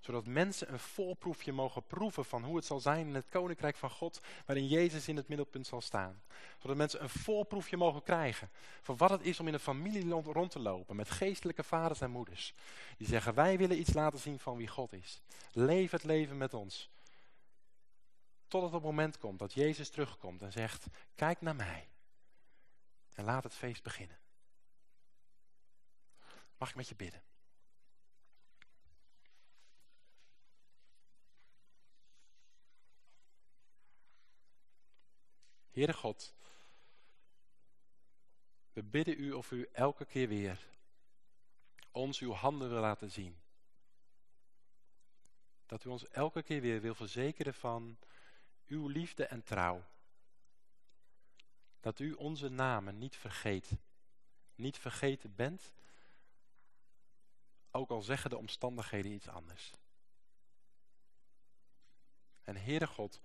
Zodat mensen een voorproefje mogen proeven van hoe het zal zijn in het koninkrijk van God, waarin Jezus in het middelpunt zal staan. Zodat mensen een voorproefje mogen krijgen van wat het is om in een familie rond te lopen met geestelijke vaders en moeders. Die zeggen wij willen iets laten zien van wie God is. Leef het leven met ons. Totdat het moment komt dat Jezus terugkomt en zegt, kijk naar mij. En laat het feest beginnen. Mag ik met je bidden? Heere God, We bidden u of u elke keer weer ons uw handen wil laten zien. Dat u ons elke keer weer wil verzekeren van uw liefde en trouw. Dat u onze namen niet vergeet. Niet vergeten bent, ook al zeggen de omstandigheden iets anders. En Heere God,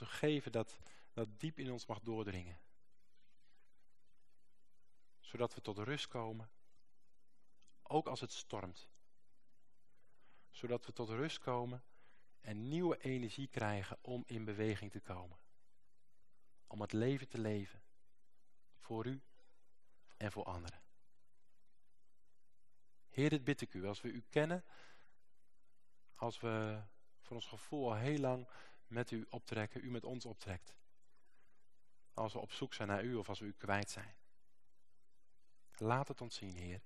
u geven dat dat diep in ons mag doordringen. Zodat we tot rust komen, ook als het stormt. Zodat we tot rust komen en nieuwe energie krijgen om in beweging te komen. Om het leven te leven. Voor u en voor anderen. Heer, dit bid ik u. Als we u kennen, als we voor ons gevoel al heel lang met u optrekken, u met ons optrekt. Als we op zoek zijn naar u of als we u kwijt zijn. Laat het ons zien, Heer.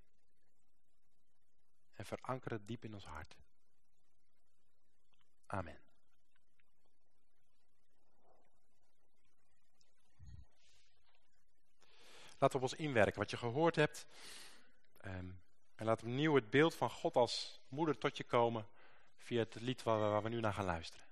En veranker het diep in ons hart. Amen. Laten we op ons inwerken wat je gehoord hebt. Um, en laat opnieuw het beeld van God als moeder tot je komen via het lied waar we, waar we nu naar gaan luisteren.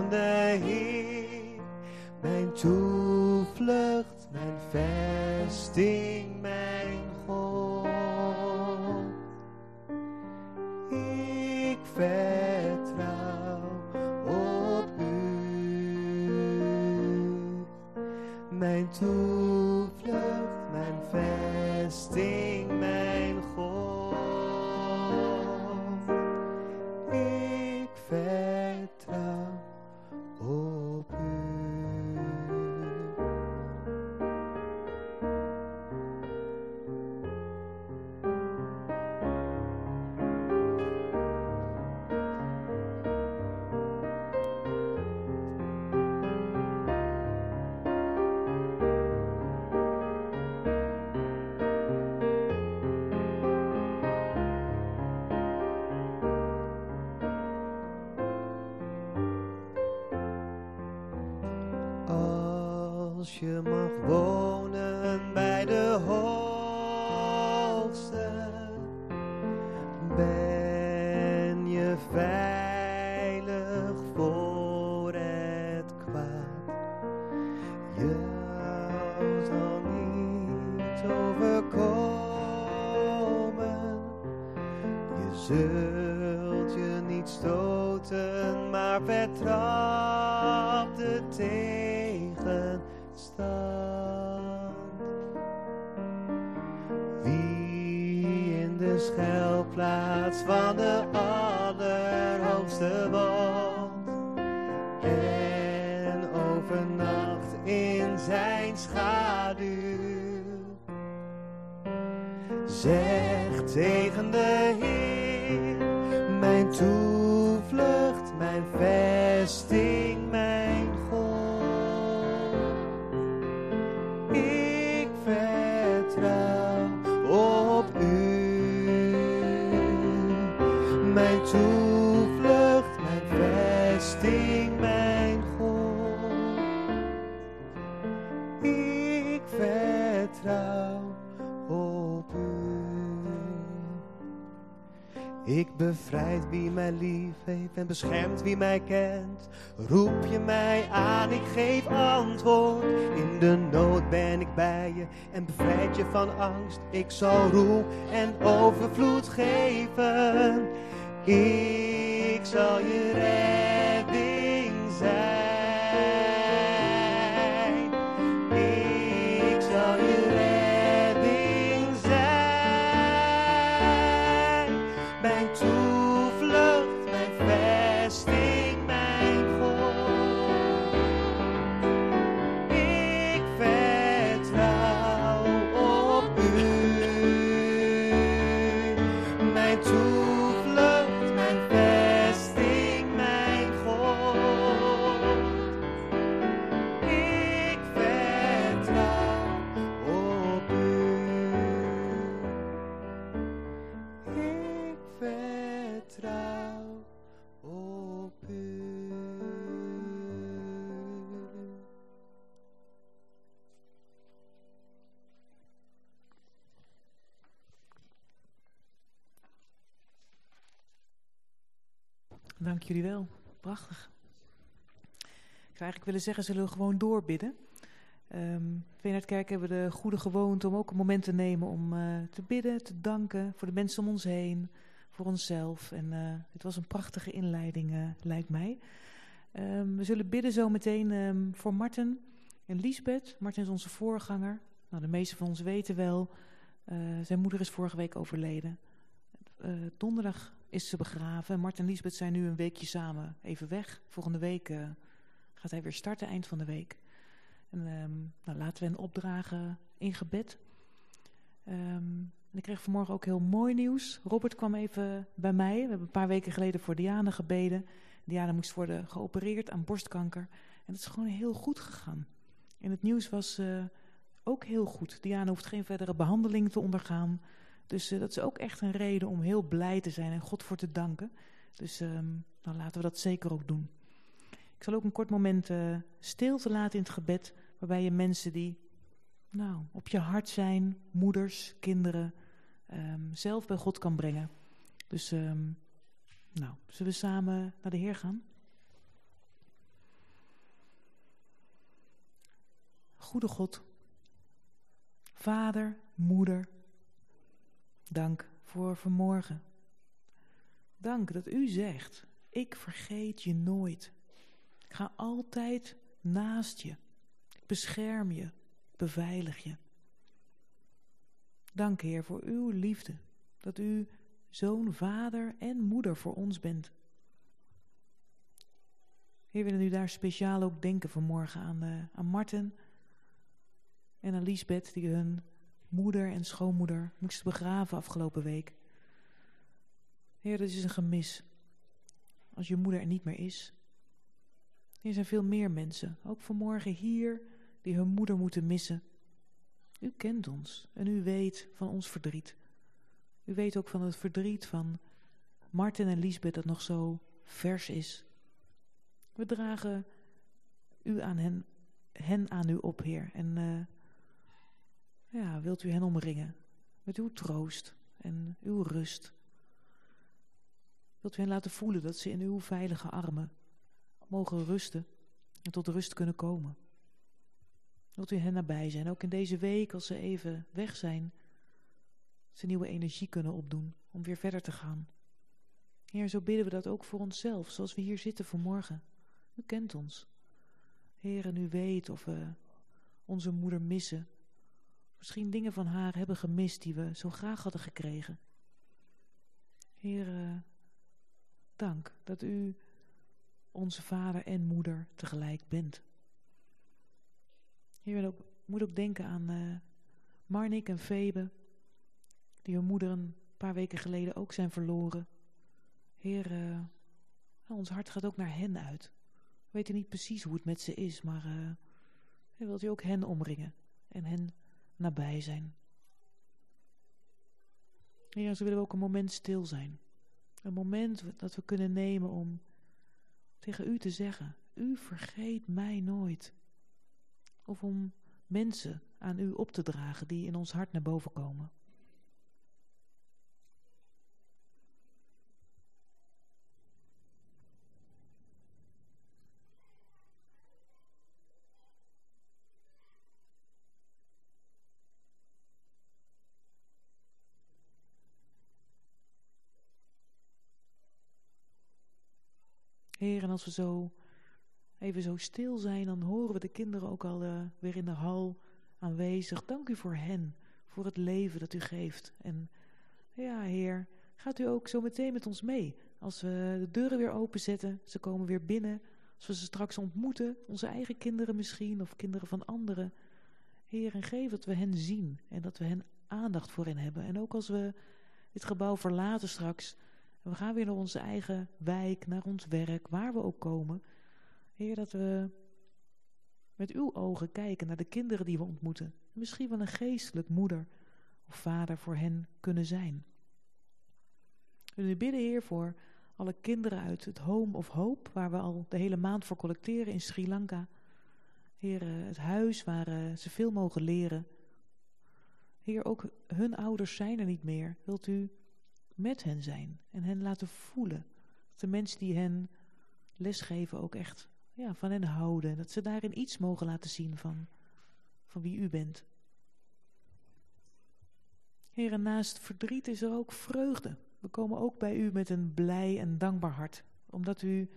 Tegen de tegenstand. Wie in de schuilplaats van de Allerhoogste woont en overnacht in zijn schaduw, zegt tegen de Heer, mijn toevlucht, mijn vesting, Ik bevrijd wie mij lief heeft en beschermt wie mij kent. Roep je mij aan, ik geef antwoord. In de nood ben ik bij je en bevrijd je van angst. Ik zal roem en overvloed geven. Ik zal je redding zijn. Jullie wel. Prachtig. Ik zou eigenlijk willen zeggen, zullen we gewoon doorbidden. Ehm Kerk hebben we de goede gewoonte om ook een moment te nemen om eh, te bidden, te danken voor de mensen om ons heen, voor onszelf. En eh, het was een prachtige inleiding, eh, lijkt mij. Ehm, we zullen bidden zo meteen ehm, voor Marten en Liesbeth. Marten is onze voorganger. Nou, de meeste van ons weten wel, zijn moeder is vorige week overleden. Donderdag is ze begraven. Marten en Liesbeth zijn nu een weekje samen even weg. Volgende week eh, gaat hij weer starten, eind van de week. En ehm, nou, laten we hen opdragen in gebed. Ehm, ik kreeg vanmorgen ook heel mooi nieuws. Robert kwam even bij mij. We hebben een paar weken geleden voor Diana gebeden. Diana moest worden geopereerd aan borstkanker. En het is gewoon heel goed gegaan. En het nieuws was eh, ook heel goed. Diana hoeft geen verdere behandeling te ondergaan. Dus eh, dat is ook echt een reden om heel blij te zijn en God voor te danken. Dus ehm, nou, laten we dat zeker ook doen. Ik zal ook een kort moment uh, stilte laten in het gebed, waarbij je mensen die nou, op je hart zijn, moeders, kinderen, um, zelf bij God kan brengen. Dus um, nou, zullen we samen naar de Heer gaan? Goede God, Vader, Moeder, dank voor vanmorgen. Dank dat u zegt, ik vergeet je nooit. Ik ga altijd naast je. Ik bescherm je, beveilig je. Dank Heer voor uw liefde, dat u zo'n vader en moeder voor ons bent. Heer, willen u daar speciaal ook denken vanmorgen aan, uh, aan Marten en aan Liesbeth, die hun moeder en schoonmoeder moesten begraven afgelopen week. Heer, dat is een gemis. Als je moeder er niet meer is. Er zijn veel meer mensen, ook vanmorgen hier, die hun moeder moeten missen. U kent ons en u weet van ons verdriet. U weet ook van het verdriet van Martin en Liesbeth dat nog zo vers is. We dragen u aan hen, hen aan u op, Heer. En uh, ja, wilt u hen omringen met uw troost en uw rust. Wilt u hen laten voelen dat ze in uw veilige armen mogen rusten en tot rust kunnen komen. Wilt u hen nabij zijn, ook in deze week als ze even weg zijn, ze nieuwe energie kunnen opdoen om weer verder te gaan. Heer, zo bidden we dat ook voor onszelf, zoals we hier zitten vanmorgen. U kent ons. Heer, en u weet of we onze moeder missen. Misschien dingen van haar hebben gemist die we zo graag hadden gekregen. Heer, eh, dank dat u onze vader en moeder tegelijk bent. Heer, moet ook denken aan uh, Marnik en Febe, die hun moeder een paar weken geleden ook zijn verloren. Heer, uh, ons hart gaat ook naar hen uit. We weten niet precies hoe het met ze is, maar uh, wilt u ook hen omringen en hen nabij zijn. Heer, zo willen we ook een moment stil zijn. Een moment dat we kunnen nemen om tegen u te zeggen, u vergeet mij nooit. Of om mensen aan u op te dragen die in ons hart naar boven komen. En als we zo even zo stil zijn, dan horen we de kinderen ook al uh, weer in de hal aanwezig. Dank u voor hen, voor het leven dat u geeft. En ja, Heer, gaat u ook zo meteen met ons mee. Als we de deuren weer openzetten, ze komen weer binnen. Als we ze straks ontmoeten, onze eigen kinderen misschien, of kinderen van anderen. Heer, en geef dat we hen zien en dat we hen aandacht voor hen hebben. En ook als we dit gebouw verlaten straks, we gaan weer naar onze eigen wijk, naar ons werk, waar we ook komen. Heer, dat we met uw ogen kijken naar de kinderen die we ontmoeten. Misschien wel een geestelijk moeder of vader voor hen kunnen zijn. We bidden, Heer, voor alle kinderen uit het Home of Hope, waar we al de hele maand voor collecteren in Sri Lanka. Heer, het huis waar eh, ze veel mogen leren. Heer, ook hun ouders zijn er niet meer. Wilt u met hen zijn en hen laten voelen. Dat de mensen die hen lesgeven ook echt ja, van hen houden. Dat ze daarin iets mogen laten zien van, van wie u bent. Heer, en naast verdriet is er ook vreugde. We komen ook bij u met een blij en dankbaar hart. Omdat u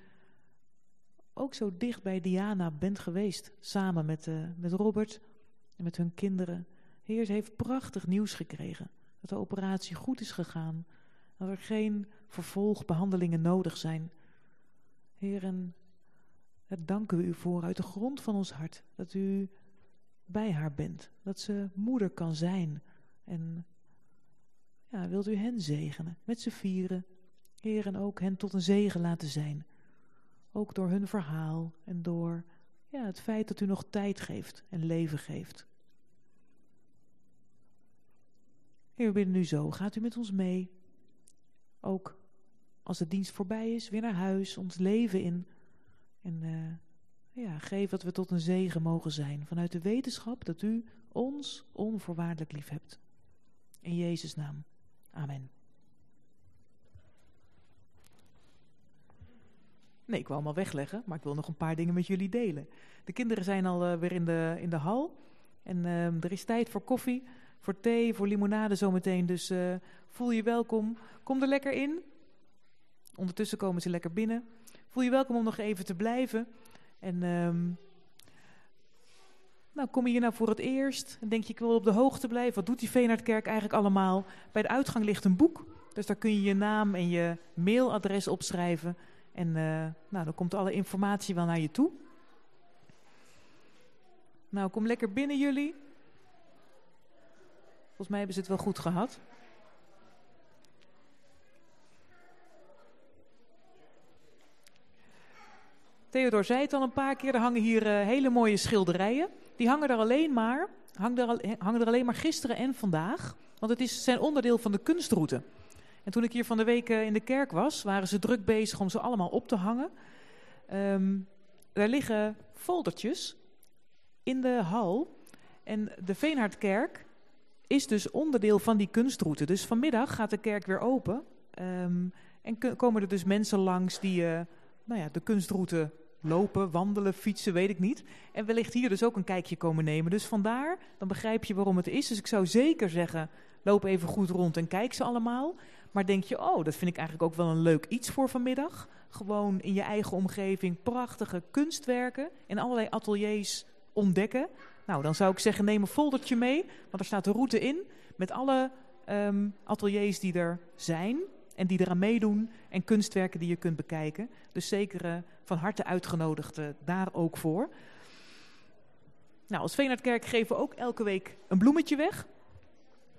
ook zo dicht bij Diana bent geweest. Samen met, uh, met Robert en met hun kinderen. Heer, ze heeft prachtig nieuws gekregen. Dat de operatie goed is gegaan. Dat er geen vervolgbehandelingen nodig zijn. Heer, en daar danken we u voor uit de grond van ons hart. Dat u bij haar bent. Dat ze moeder kan zijn. En ja, wilt u hen zegenen met z'n vieren. Heer, en ook hen tot een zegen laten zijn. Ook door hun verhaal en door ja, het feit dat u nog tijd geeft en leven geeft. Heer, we bidden nu zo. Gaat u met ons mee? Ook als de dienst voorbij is, weer naar huis, ons leven in. En uh, ja, geef dat we tot een zegen mogen zijn. Vanuit de wetenschap dat u ons onvoorwaardelijk lief hebt. In Jezus' naam. Amen. Nee, ik wil allemaal wegleggen, maar ik wil nog een paar dingen met jullie delen. De kinderen zijn al uh, weer in de, in de hal. En uh, er is tijd voor koffie, voor thee, voor limonade zometeen. Dus uh, voel je welkom. Kom er lekker in. Ondertussen komen ze lekker binnen. Voel je welkom om nog even te blijven. En um, nou, kom je hier nou voor het eerst en denk je, ik wil op de hoogte blijven. Wat doet die Veenhardkerk eigenlijk allemaal? Bij de uitgang ligt een boek. Dus daar kun je je naam en je mailadres opschrijven. En uh, nou, dan komt alle informatie wel naar je toe. Nou, kom lekker binnen jullie. Volgens mij hebben ze het wel goed gehad. Theodor zei het al een paar keer, er hangen hier uh, hele mooie schilderijen. Die hangen er alleen maar, hangen er, hangen er alleen maar gisteren en vandaag. Want het is, zijn onderdeel van de kunstroute. En toen ik hier van de week uh, in de kerk was, waren ze druk bezig om ze allemaal op te hangen. Um, er liggen foldertjes in de hal. En de Veenhardkerk is dus onderdeel van die kunstroute. Dus vanmiddag gaat de kerk weer open. Um, en komen er dus mensen langs die uh, nou ja, de kunstroute lopen, wandelen, fietsen, weet ik niet. En wellicht hier dus ook een kijkje komen nemen. Dus vandaar, dan begrijp je waarom het is. Dus ik zou zeker zeggen, loop even goed rond en kijk ze allemaal. Maar denk je, oh, dat vind ik eigenlijk ook wel een leuk iets voor vanmiddag. Gewoon in je eigen omgeving prachtige kunstwerken in allerlei ateliers ontdekken. Nou, dan zou ik zeggen, neem een foldertje mee, want er staat de route in met alle ehm, ateliers die er zijn en die eraan meedoen en kunstwerken die je kunt bekijken. Dus zeker eh, van harte uitgenodigd eh, daar ook voor. Nou, als Veenhardkerk geven we ook elke week een bloemetje weg.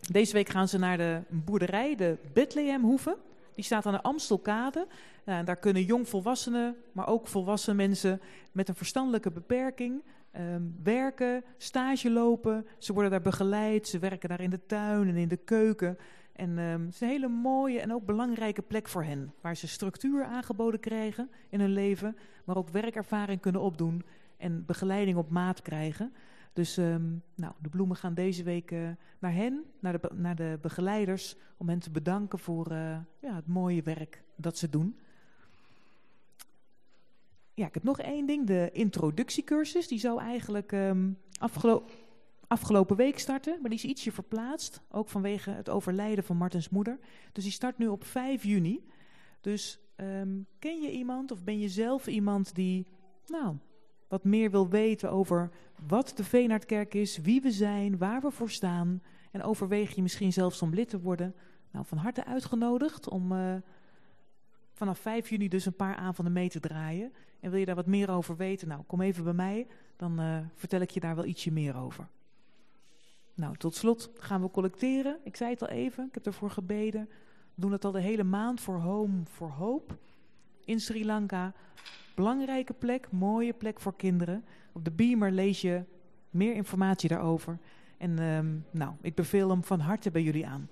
Deze week gaan ze naar de boerderij, de Bethlehemhoeve. Die staat aan de Amstelkade. Nou, daar kunnen jongvolwassenen, maar ook volwassen mensen met een verstandelijke beperking ehm, werken, stage lopen. Ze worden daar begeleid, ze werken daar in de tuin en in de keuken. En ehm, het is een hele mooie en ook belangrijke plek voor hen. Waar ze structuur aangeboden krijgen in hun leven, maar ook werkervaring kunnen opdoen en begeleiding op maat krijgen. Dus ehm, nou, de bloemen gaan deze week eh, naar hen, naar de, naar de begeleiders, om hen te bedanken voor eh, ja, het mooie werk dat ze doen. Ja, ik heb nog één ding. De introductiecursus, die zou eigenlijk ehm, afgelo- afgelopen week starten, maar die is ietsje verplaatst. Ook vanwege het overlijden van Martens moeder. Dus die start nu op 5 juni. Dus ehm, ken je iemand of ben je zelf iemand die nou, wat meer wil weten over wat de Veenaardkerk is, wie we zijn, waar we voor staan. En overweeg je misschien zelfs om lid te worden. Nou, van harte uitgenodigd om eh, vanaf 5 juni dus een paar avonden mee te draaien. En wil je daar wat meer over weten? Nou, kom even bij mij, dan eh, vertel ik je daar wel ietsje meer over. Nou, tot slot gaan we collecteren. Ik zei het al even, ik heb ervoor gebeden. We doen het al de hele maand voor Home for Hope in Sri Lanka. Belangrijke plek, mooie plek voor kinderen. Op de Beamer lees je meer informatie daarover. En ehm, nou, ik beveel hem van harte bij jullie aan.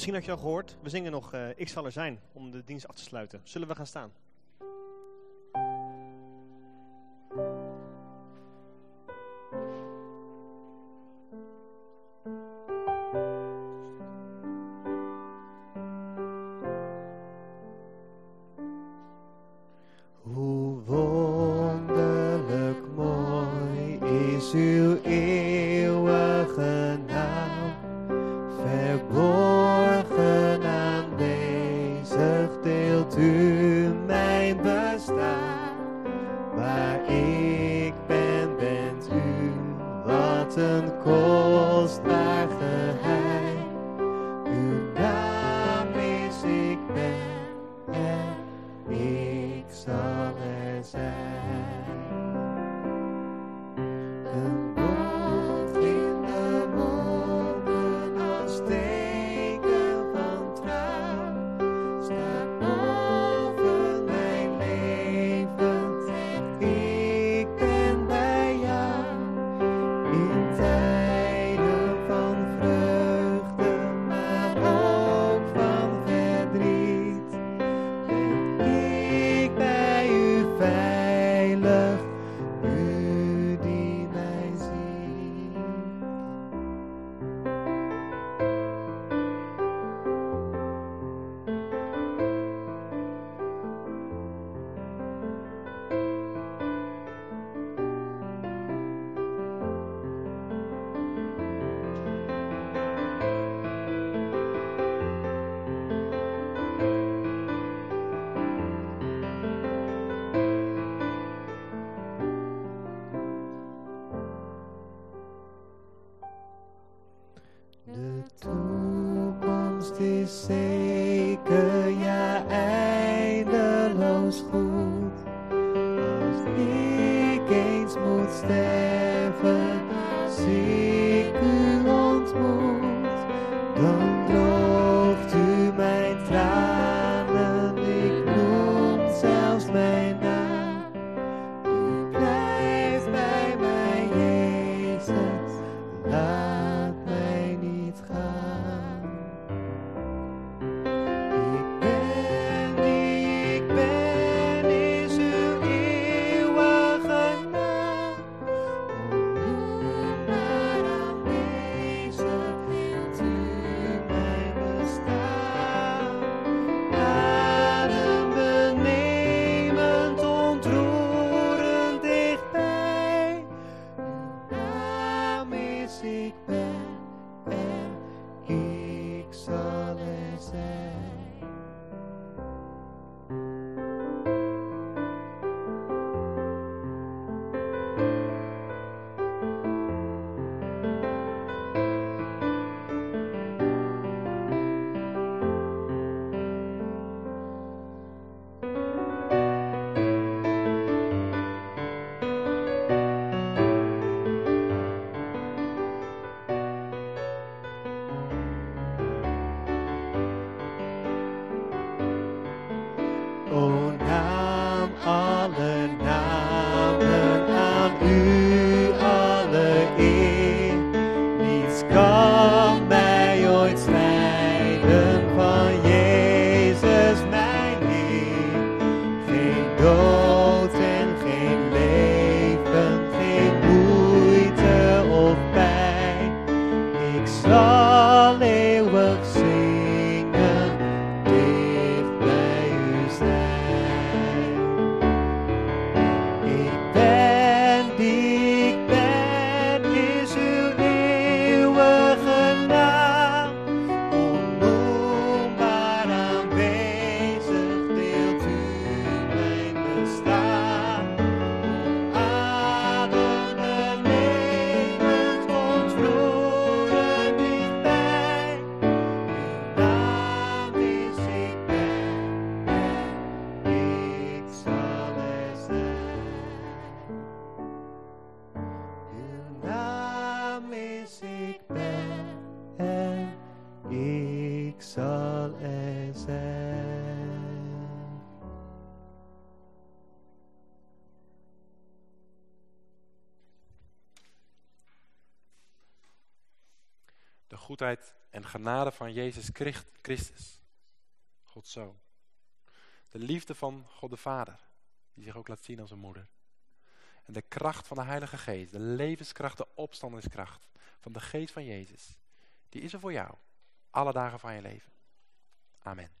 Misschien had je al gehoord, we zingen nog eh, Ik zal er zijn om de dienst af te sluiten. Zullen we gaan staan? Genade van Jezus Christ- Christus, Gods Zoon. De liefde van God de Vader, die zich ook laat zien als een moeder. En de kracht van de Heilige Geest, de levenskracht, de opstandingskracht van de Geest van Jezus. Die is er voor jou, alle dagen van je leven. Amen.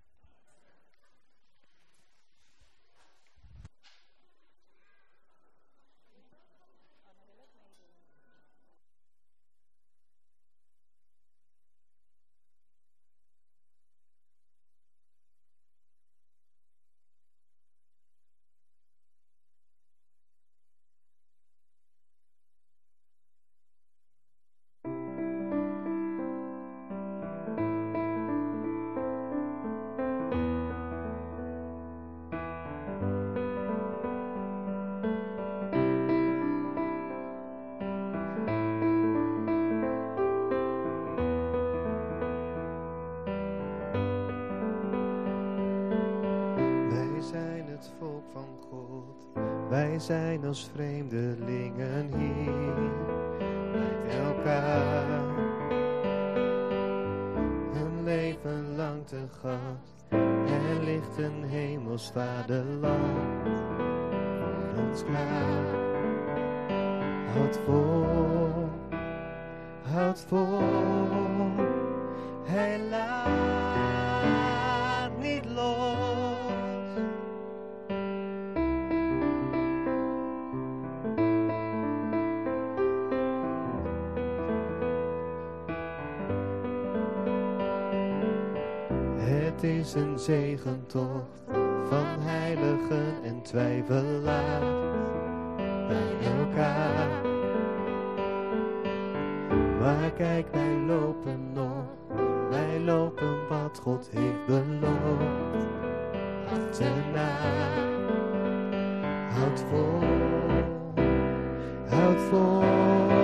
Zijn als vreemdelingen hier met elkaar. Een leven lang te gast, er ligt een hemels vaderland voor ons klaar. Houd vol, houd vol, een zegentocht van heiligen en twijfelaars bij elkaar. Maar kijk, wij lopen nog, wij wij lopen wat God heeft beloofd. Achterna, houd vol, houd vol.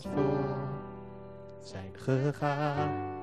voor zijn gegaan.